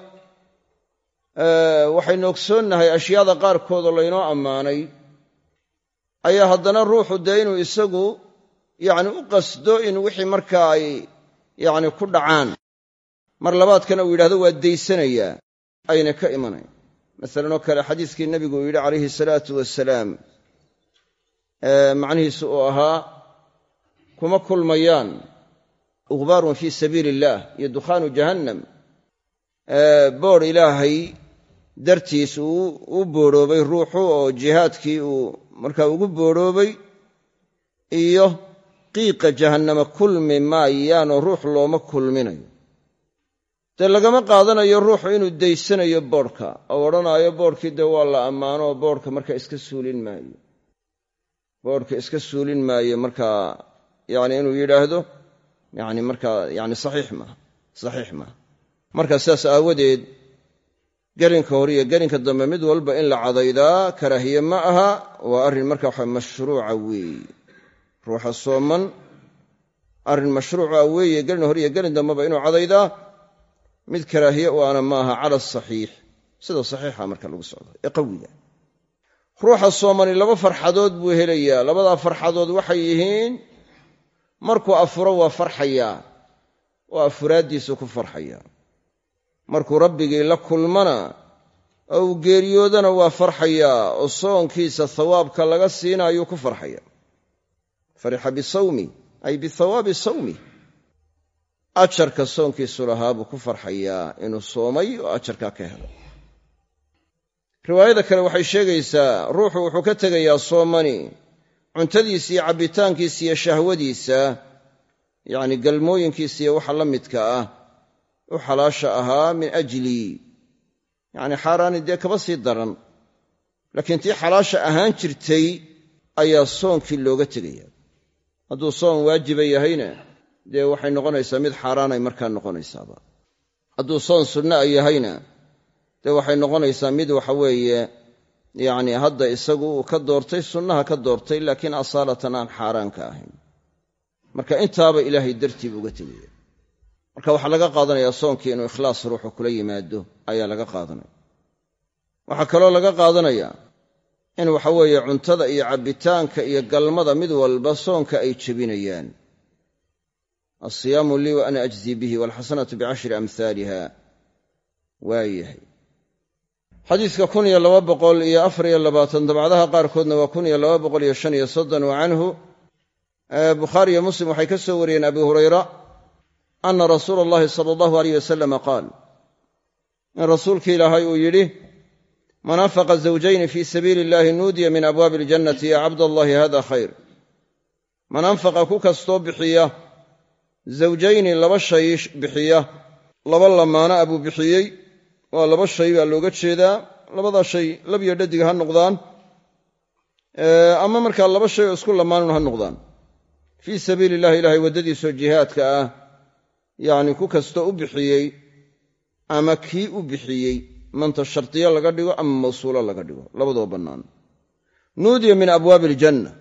waxaynu ogsoonnahay ashyaada qaarkoodoo laynoo ammaanay. Ayaa haddana ruuxu dee inuu isagu yacni u qasdo in wixii markaa ay yacni ku dhacaan mar labaadkana uu yidhahdo waa daysanayaa ayna ka imanayn masalan oo kale xadiiskii nebigu uu yidhi calayhi salaatu wasalaam macnihiisu uu ahaa kuma kulmayaan ukhbaarun fii sabiili illaah iyo dukhaanu jahannam. Boodh ilaahay dartiis uu u boodhoobay ruuxu oo jihaadkii uu markaa ugu boodhoobay iyo qiiqa jahannama kulmi maayaanoo ruux looma kulminayo dee lagama qaadanayo ruuxu inuu daysanayo boodhka. Oo odhanaayo boodhkii dee waa la ammaano oo marka iska suulin maayo. Boodhka iska suulin maayo markaa yacni inuu yidhaahdo yacni markaa yacni saxiix maaha saxiix maaha marka sidaas aawadeed gelinka hore iyo gelinka dambe mid walba in la cadaydaa karaahiye ma aha waa arrin marka waxa mashruuca weeye ruuxa sooman arrin mashruuca weeye gelin hore iyo gelin dambeba inuu cadaydaa mid karaahiye u ana maaha cala asaxiix sida saxiixa marka lagu socdo ee qawiga ruuxa soomani laba farxadood buu helayaa. Labadaa farxadood waxay yihiin markuu afuro waa farxayaa oo afuraaddiisu ku farxayaa markuu rabbigii la kulmana oo uu geeriyoodana waa farxayaa oo soonkiisa thawaabka laga siinaayuu ku farxaya. Farixa bisawmi ay bithawaabi sawmi ajarka soonkiisu lahaa buu ku farxayaa inuu soomay oo ajarkaa ka helay riwaayada kale waxay sheegaysaa ruuxu wuxuu ka tegayaa soomani cuntadiisa iyo cabbitaankiisa iyo shahwadiisa yacni galmooyinkiisa iyo waxa la midka ah u xalaasha ahaa min ajlii yacni xaaraani dee kaba sii daran laakiin tii xalaasha ahaan jirtay ayaa soonkii looga tegaya hadduu soon waajiba yahayna dee waxay noqonaysaa mid xaaraanay markaa noqonaysaaba. Hadduu soon sunna a yahayna dee waxay noqonaysaa mid waxa weeye yacni hadda isagu uu ka doortay sunnaha ka doortay laakiin asaalatan aan xaaraan ka ahayn. Marka intaaba ilaahay dartiibu uga tegaya. Marka waxaa laga qaadanayaa soonkii inuu ikhlaas ruuxu kula yimaado ayaa laga qaadanaya. Waxaa kaloo laga qaadanayaa in waxaweeye cuntada iyo cabbitaanka iyo galmada mid walba soonka ay jebinayaan alsiyaamu lii wa ana ajzii bihi walxasanatu bicashri amhaaliha waayahay. Xadiidka kun iyo laba boqol iyo afar iyo labaatan dabcadaha qaarkoodna waa kun iyo laba boqol iyo shan iyo soddon wa canhu. Bukhaari iyo muslim waxay ka soo wariyeen abi hurayra ana rasuula allahi sala allahu aleyh wasalama qaal in rasuulki ilaahay uu yidhi man anfaqa zawjayni fii sabiili illahi nuudiya min abwaabi aljannati ya cabdallahi hada khayr man anfaqa ku kastoo bixiya zawjayni laba shay bixiya. Laba lamaana abuu bixiyey. Waa laba shay baa looga jeedaa. Labadaa shay labyo dhadiga ha noqdaan. Ama markaa laba shay oo isku lamaanun ha noqdaan. Fii sabiili illahi ilahay waddadiisoo jihaadka ah. Yacni ku kastoo u bixiyey ama kii u bixiyey. Manta shardiyo laga dhigo ama mawsuulo laga dhigo. Labadoo bannaan. Nuudiya min abwaabi aljanna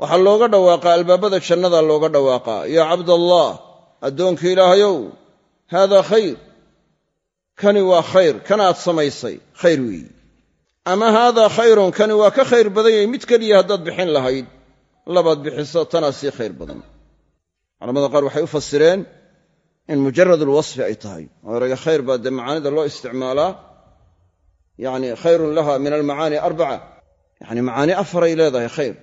waxaa looga dhawaaqaa albaabada jannada looga dhawaaqaa yaa cabdallaah addoonkii ilaahayow haadaa khayr. Kani waa khayr kanaad samaysay khayr weeyi ama haadaa khayrun kani waa ka khayr badan yahay mid keliya haddaad bixin lahayd labaad bixiso tanaa sii khayr badan. Culamada qaar waxay u fasireen in mujarad alwasfi ay tahay. Oo erayga khayr baa dee macaanida loo isticmaalaa. Yacni khayrun laha min almacaani arbaca. Yacni macaani afaray leedahay khayr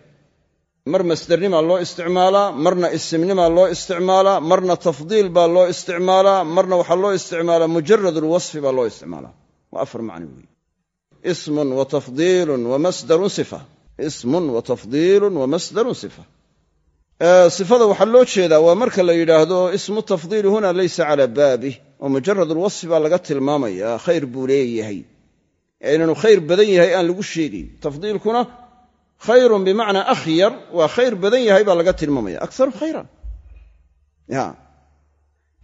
mar masdernimaa loo isticmaalaa marna isimnimaa loo isticmaalaa marna tafdiil baa loo isticmaalaa marna waxaa loo isticmaalaa mujarad alwasfi baa loo isticmaalaa. Waa afar macno weeye. Ismun wa tafdiilun wa masdarun sifa. Ismun wa tafdiilun wa masdarun sifa. Sifada waxaa loo jeedaa waa marka la yidhaahdo ismu tafdiili huna laysa calaa baabih oo mujarad alwasfi baa laga tilmaamayaa khayr buu leeyahay. Ee inaanu khayr badan yahay aan lagu sheegayn tafdiilkuna khayrun bimacnaa akhyar waa khayr badan yahay baa laga tilmaamaya. Akaru khayran. Ya.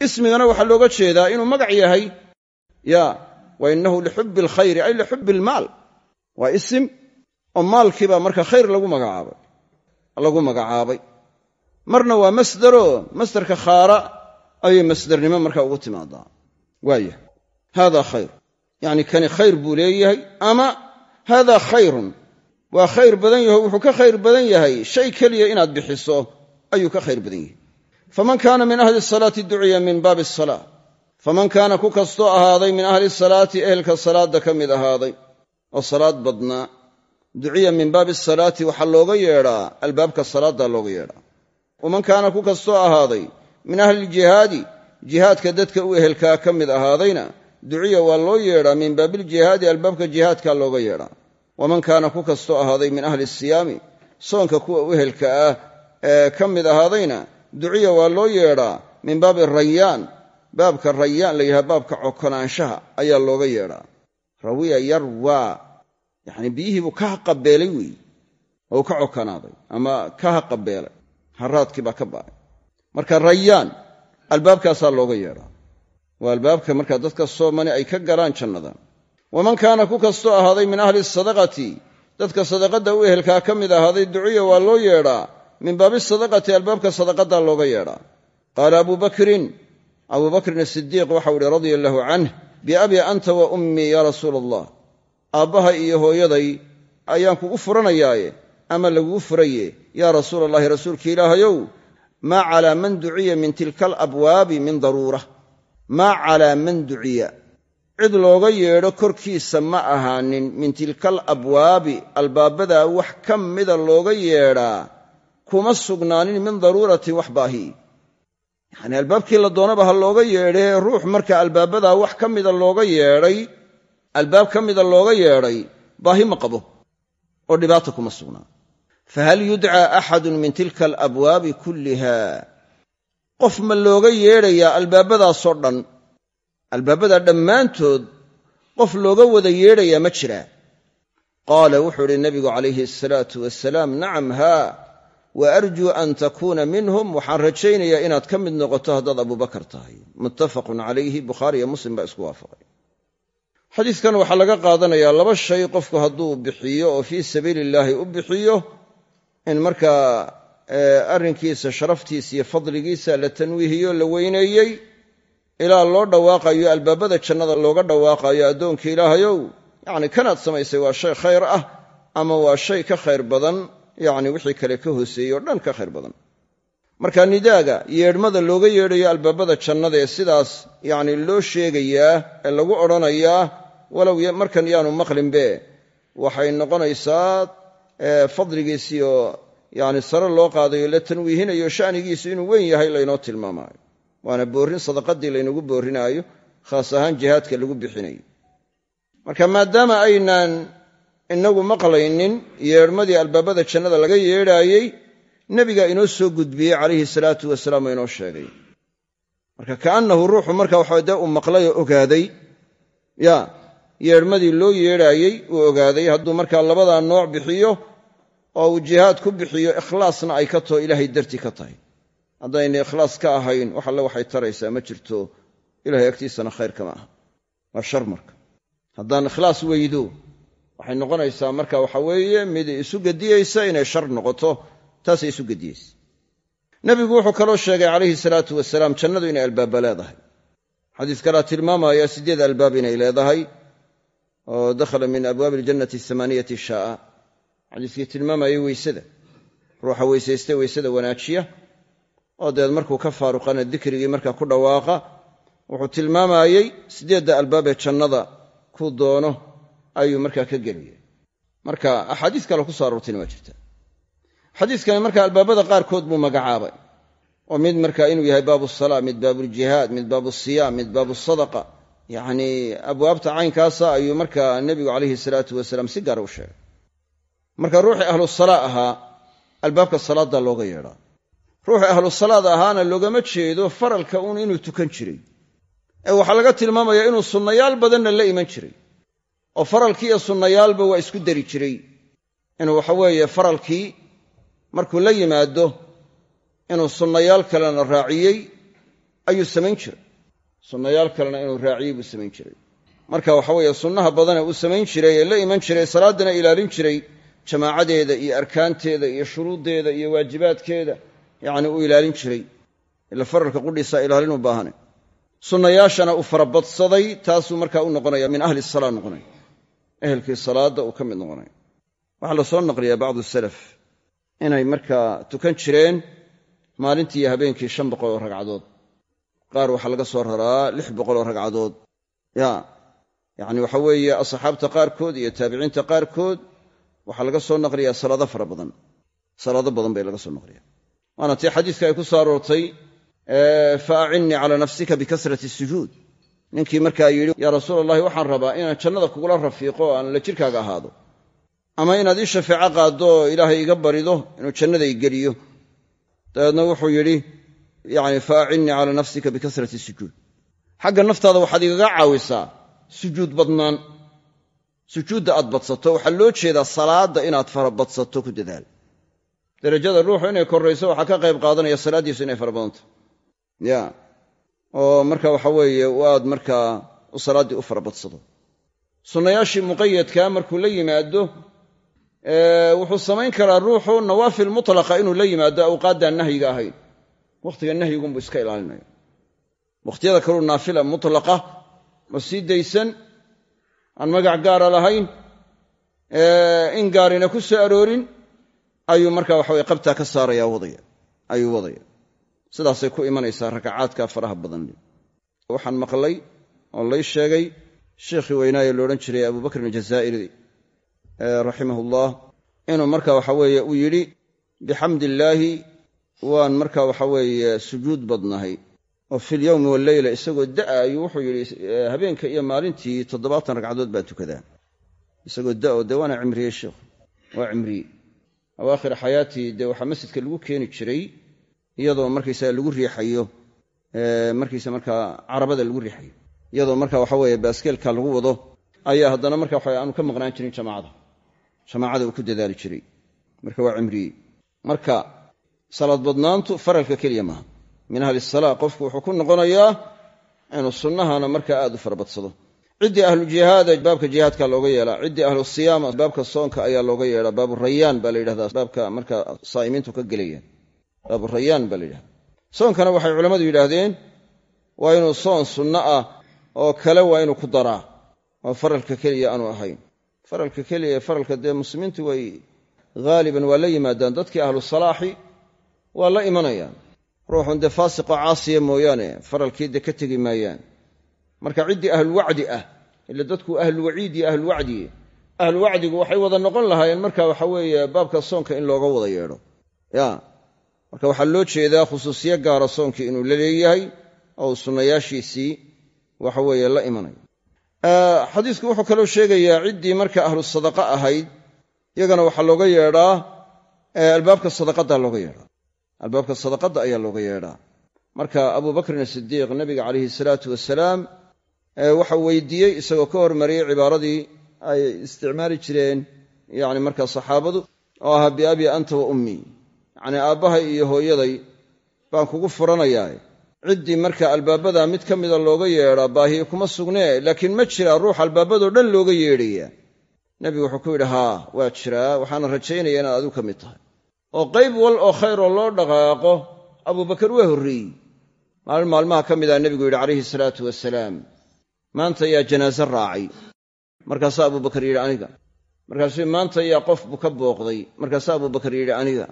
Ismigana waxaa looga jeedaa inuu magac yahay. Ya. Wa inahu lixubbi alkhayri ay lixubbi almaal waa isim oo maalkiibaa marka khayr lagu magacaabay. Lagu magacaabay. Marna waa masdaro masdarka khaara ayay masdarnimo markaa ugu timaadaa. Waaya hada khayr. Yacni kani khayr buu leeyahay ama hada khayrun waa khayr badan yaho wuxuu ka khayr badan yahay. Shay keliya inaad bixiso ayuu ka khayr badan yahay. Faman kaana min ahli salaati duciya min baabi asalaa faman kaana ku kastoo ahaaday min ahli salaati ehelka salaadda ka mid ahaaday. Oo salaad badnaa. Duciya min baabi asalaati waxaa looga yeedhaa albaabka salaaddaa looga yeedhaa. Waman kaana ku kastoo ahaaday min ahliiljihaadi jihaadka dadka u ehelkaa ka mid ahaadayna duciya waa loo yeedhaa min baabiljihaadi albaabka jihaadkaa looga yeedhaa waman kaana ku kastoo ahaaday min ahli siyaami soonka kuwa u ehelka ah ee ka mid ahaadayna duciya waa loo yeedhaa min baabi rayaan. Baabka rayaan la yidhaha baabka cokonaanshaha ayaa looga yeedhaa. Rawiya yarwaa yacni biyihii buu ka haqabeelay weeye oo ka cokonaaday ama ka haqabeelay haraadkii baa ka ba'ay. Marka rayaan albaabkaasaa looga yeedhaa. Waa albaabka markaa dadka soomani ay ka galaan jannada waman kaana ku kastoo ahaaday min ahli sadaqati dadka sadaqadda u ehelkaa ka mid ahaaday duciya waa loo yeedhaa min baabi sadaqati albaabka sadaqaddaa looga yeedhaa qaala abuu bakrin abuu bakrin asidiiq waxau ihi radia allaahu canh biabi anta wa ummii yaa rasuula allah aabbaha iyo hooyaday ayaan kugu furanayaaye ama lagugu furaye yaa rasuula allahi rasuulki ilaahayow maa calaa man duciya min tilka alabwaabi min daruura. Maa calaa man duciya cid looga yeedho korkiisa ma ahaanin min tilka alabwaabi albaabadaa wax ka mida looga yeedhaa kuma sugnaanin min daruuratin wax baahi. Yacnii albaabkii la doonaba ha looga yeedhee ruux marka albaabadaa wax ka mida looga yeedhay albaab ka mida looga yeedhay baahi ma qabo oo dhibaata kuma sugnaa. Fahal yudcaa axadun min tilka alabwaabi kulliha qof ma looga yeedhayaa albaabadaasoo dhan albaabadaa dhammaantood qof looga wada yeedhayaa ma jiraa qaala wuxuu idhi nabigu calayhi asalaatu wasalaam nacam haa wa arjuu an takuuna minhum. Waxaan rajaynayaa inaad ka mid noqoto haddaad abubakar tahay. Muttafaqun calayhi bukhaari iyo muslim baa isku waafaqay. Xadiidkan waxaa laga qaadanayaa laba shay qofku hadduu bixiyo oo fii sabiili illaahi u bixiyo in markaa arrinkiisa sharaftiisa iyo fadligiisa la tanwiihiyo la weyneeyey ilaa loo dhawaaqayo albaabada jannada looga dhawaaqayo addoonka ilaahayow. Yacni kanaad samaysay waa shay khayr ah ama waa shay ka khayr badan yacni wixii kale ka hooseeyey oo dhan ka khayr badan. Marka nidaaga yeedhmada looga yeedhayo albaabada jannada ee sidaas yacni loo sheegayaa ee lagu odhanayaa walow markan yaanu maqlinbe waxay noqonaysaa fadligiisii oo yacni sare loo qaadayo la tanwiihinayo sha'nigiisu inuu weyn yahay laynoo tilmaamaayo waana boorrin sadaqadii laynagu boorrinaayo khaas ahaan jihaadka lagu bixinayo. Marka maadaama aynaan inagu maqlaynin yeedhmadii albaabada jannada laga yeedhaayey nebigaa inoo soo gudbiyey calayhi salaatu wasalaam oo inoo sheegay. Marka kaannahu ruuxu marka waxa dee uu maqlay oo ogaaday ya yeedhmadii loo yeedhaayey uu ogaaday hadduu markaa labadaa nooc bixiyo oo uu jihaad ku bixiyo ikhlaasna ay ka taho ilaahay dartii ka tahay haddayna ikhlaas ka ahayn wax alle waxay taraysaa ma jirto. Ilahay agtiisana khayr kama aha. Waa shar marka. Haddaan ikhlaas weydo waxay noqonaysaa marka waxa weeye mid isu gediyeysa inay shar noqoto taasay isu gediyeysa nebigu wuxuu kaloo sheegay calayhi salaatu wasalaam jannadu inay albaaba leedahay. Xadiis kalaa tilmaamaya siddeed albaab inay leedahay. Oo dakhala min abwaabi aljannati amaaniyati shaaa xadiiskii tilmaamayay weysada. Ruuxa weysayste weysada wanaajiya oo deed markuu ka faaruqana dikrigii markaa ku dhawaaqa wuxuu tilmaamayey siddeedda albaab ee jannada ku doono ayuu markaa ka geliyay marka axaadiis kale ku soo aroortayna waa jirta. Xadiiskani marka albaabada qaarkood buu magacaabay oo mid marka inuu yahay baabu salaa mid baabuljihaad mid baabusiyaam mid baabusadaqa yacnii abwaabta caynkaasa ayuu marka nebigu calayhi salaatu wasalaam si gaara u sheegay. Marka ruuxii ahlu salaa ahaa albaabka salaadda looga yeedhaa ruuxii ahlu salaada ahaana loogama jeedo faralka uun inuu tukan jiray. ee waxaa laga tilmaamayaa inuu sunnayaal badanna la iman jiray. oo faralkii iyo sunnayaalba waa isku dari jiray. inuu waxa weeye faralkii markuu la yimaado inuu sunnayaal kalena raaciyey ayuu samayn jiray. sunnayaal kalena inuu raaciyey buu samayn jiray. marka waxa weeye sunnaha badane uu samayn jiray ee la iman jiray salaaddana ilaalin jiray jamaacadeeda iyo arkaanteeda iyo shuruuddeeda iyo waajibaadkeeda yacni uu ilaalin jiray. Ila faralka qudhiisaa ilaalin u baahane. Sunnayaashana uu farabadsaday taasuu markaa u noqonaya min ahli salaa noqonaya ehelkii salaadda uu ka mid noqonaya waxaa la soo naqliyaa bacdu salaf inay markaa tukan jireen maalintii iyo habeenkii shan boqol oo ragcadood. Qaar waxaa laga soo raraa lix boqol oo ragcadood. Ya yacni waxa weeye asxaabta qaarkood iyo taabiciinta qaarkood waxaa laga soo naqliyaa salaado fara badan. Salaado badan bay laga soo naqliyaa waana tii xadiiska ay ku soo aroortay fa acinnii calaa nafsika bikasrati sujuud. Ninkii markaa yidhi yaa rasuul allahi waxaan rabaa inaan jannada kugula rafiiqo o aan la jirkaaga ahaado. Ama inaad ii shafeeco qaaddo oo ilaahay iga barido inuu jannada i geliyo. Dabeedna wuxuu yidhi yani fa acinnii calaa nafsika bikasrati sujuud. Xagga naftaada waxaad igaga caawisaa sujuud badnaan. Sujuudda aad badsato waxaa loo jeedaa salaadda inaad farabadsato ku dadaal darajada ruuxu inay korrayso waxaa ka qayb qaadanaya salaaddiisu inay fara badanto ya. Oo marka waxa weeye aad markaa u salaaddii u farabadsado sunnayaashii muqayadkaa markuu la yimaado wuxuu samayn karaa ruuxu nawaafil mutlaqa inuu la yimaado awqaaddaan nahyiga ahayn. Wakhtiga nahyigunbuu iska ilaalinaya wakhtiyada kaluu naafila mutlaqa oo sii daysan aan magac gaara lahayn in gaarina ku soo aroorin ayuu marka waxaweye qabtaa ka saaraya wadaya. Ayuu wadaya. Sidaasay ku imanaysaa rakacaadka faraha badan. Waxaan maqlay oo lay sheegay sheikhii weynaaye loodhan jiray abubakrin aljazaa'iri raximahullah inuu marka waxa weeye uu yidhi bixamdi illaahi waan marka waxa weeye sujuud badnahay. Oo fi lyowmi walleyla isagoo da'a ayuu wuxuu yidhi habeenka iyo maalintii toddobaatan ragcadood baan tukadaa. Isagoo da'o dee waana cimriyey sheikhu waa cimriyey awaakhir xayaatii dee waxaa masjidka lagu keeni jiray iyadoo markaysaga lagu riixayo markaysa markaa carabada lagu riixayo. Iyadoo marka waxa weeye baaskeelka lagu wado ayaa haddana marka waxa aanu ka maqnaan jirin jamaacada. Jamaacada uu ku dadaali jiray. Marka waa cimriyey. Marka salaad badnaantu faralka keliya maaha. Min ahli salaa qofku wuxuu ku noqonayaa inuu sunnahana markaa aad u farabadsado ciddii ahlu jihaada baabka jihaadka looga yeelaa. Ciddii ahlu siyaama baabka soonka ayaa looga yeedhaa baabu rayaan baa la yidhahdaa. Baabka marka saa'imiintu ka gelayaan baabu rayaan baa la yidhahdaa. Soonkana waxay culammadu yidhaahdeen waa inuu soon sunno ah oo kale waa inuu ku daraa. Oo faralka keliya aanu ahayn. Faralka keliya faralka dee muslimiintu way haaliban waa la yimaadaan. Dadkii ahlu salaaxi waa la imanayaan. Ruuxun dee faasiqoo caasiya mooyaane faralkii dee ka tegi maayaan marka ciddii ahlulwacdi ah ila dadku ahlulwaciid iyo ahlulwacdi ahlulwacdigu waxay wada noqon lahaayeen marka waxa weeye baabka soonka in looga wada yeedho. Ya marka waxaa loo jeedaa khusuusiyo gaara soonkii inuu la leeyahay oo sunnayaashiisii waxa weeye la imanayo xadiisku wuxuu kaloo sheegayaa ciddii marka ahlu sadaqa ahayd iyagana waxaa looga yeedhaa albaabka sadaqadda looga yeedhaa. Albaabka sadaqadda ayaa looga yeedhaa. Marka abubakrin asidiiq nabiga calayhi salaatu wasalaam waxa weydiiyey isagoo ka hormariyey cibaaradii ay isticmaali jireen yani marka saxaabadu oo ahaa biabi anta wa ummii yacnii aabbahay iyo hooyaday baan kugu furanayaa ciddii marka albaabada mid ka mida looga yeedhaa baahiye kuma sugnee laakiin ma jiraa ruux albaabadoo dhan looga yeedhaya nebigu wuxuu ku yidhi haa waa jiraa waxaana rajaynaya inaad adigu ka mid tahay. Oo qayb wal oo khayroo loo dhaqaaqo abubakar waa horreeyey. Maalin maalmaha ka mid ah nebigu yidhi calayhi salaatu wasalaam maanta yaa janaaso raacay. Markaasaa abubakar yidhi aniga. Markaasuu maanta yaa qof buu ka booqday. Markaasaa abubakar yidhi aniga.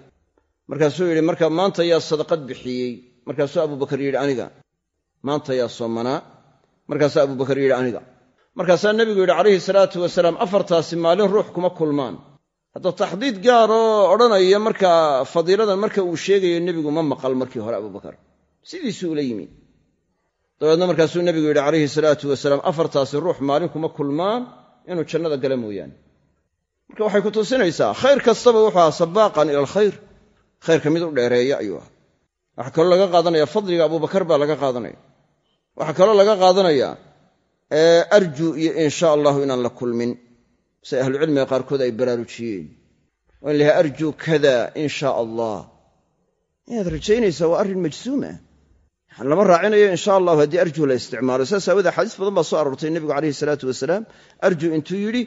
Markaasuu yidhi marka maanta yaa sadaqad bixiyey. Markaasuu abubakar yidhi aniga. Maanta yaa soomanaa markaasaa abubakar yidhi aniga. Markaasaa nebigu yidhi calayhi salaatu wasalaam afartaasi maalin ruux kuma kulmaan. Hadda taxdiid gaaroo odhanaya markaa fadiiladan marka uu sheegayo nebigu ma maqal markii hore abubakar sidiisuu ula yimi dabeedna markaasuu nebigu yidhi calayhi salaatu wasalaam afartaasi ruux maalin kuma kulmaan inuu jannada gala mooyaane. Marka waxay ku tusinaysaa khayr kastaba wuxuu ahaa sabaaqan ila alkhayr khayrka mid u dheereeya ayuu ahaa. Waxaa kaloo laga qaadanaya fadliga abubakar baa laga qaadanaya. Waxaa kaloo laga qaadanaya arju iyo insha allahu inaan la kulmin say ahlucilmiga qaarkood ay baraarujiyeen oo in laha arju kada in sha allah inaad rajaynaysaa waa arrin majsuuma waxaan lama raacinayo insha allahu haddii arju la isticmaalo. Saas aawadee xadiis badan baa soo aroortay nebigu calayhi salaatu wasalaam. Arju intuu yidhi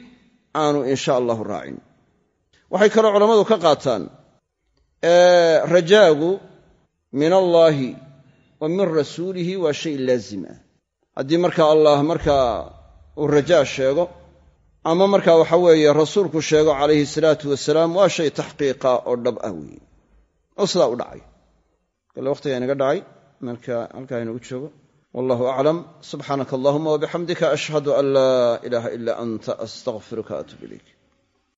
aanu insha allahu raacin. Waxay kaloo culammadu ka qaataan rajaagu min allaahi wa min rasuulihi waa shay laazim ah. Haddii marka allah markaa uu rajaa sheego ama marka waxa weeye rasuulku sheego calayhi salaatu wasalaam waa shay taxqiiqa oo dhab ah weeye. Oo sidaa u dhacay. Kale waqtigaa inaga dhacay marka halkaa inagu joogo. Wallahu aclam subxaanaka allahuma wabixamdika ashhadu an laa ilaaha ila anta astaqfiruka atub ilayk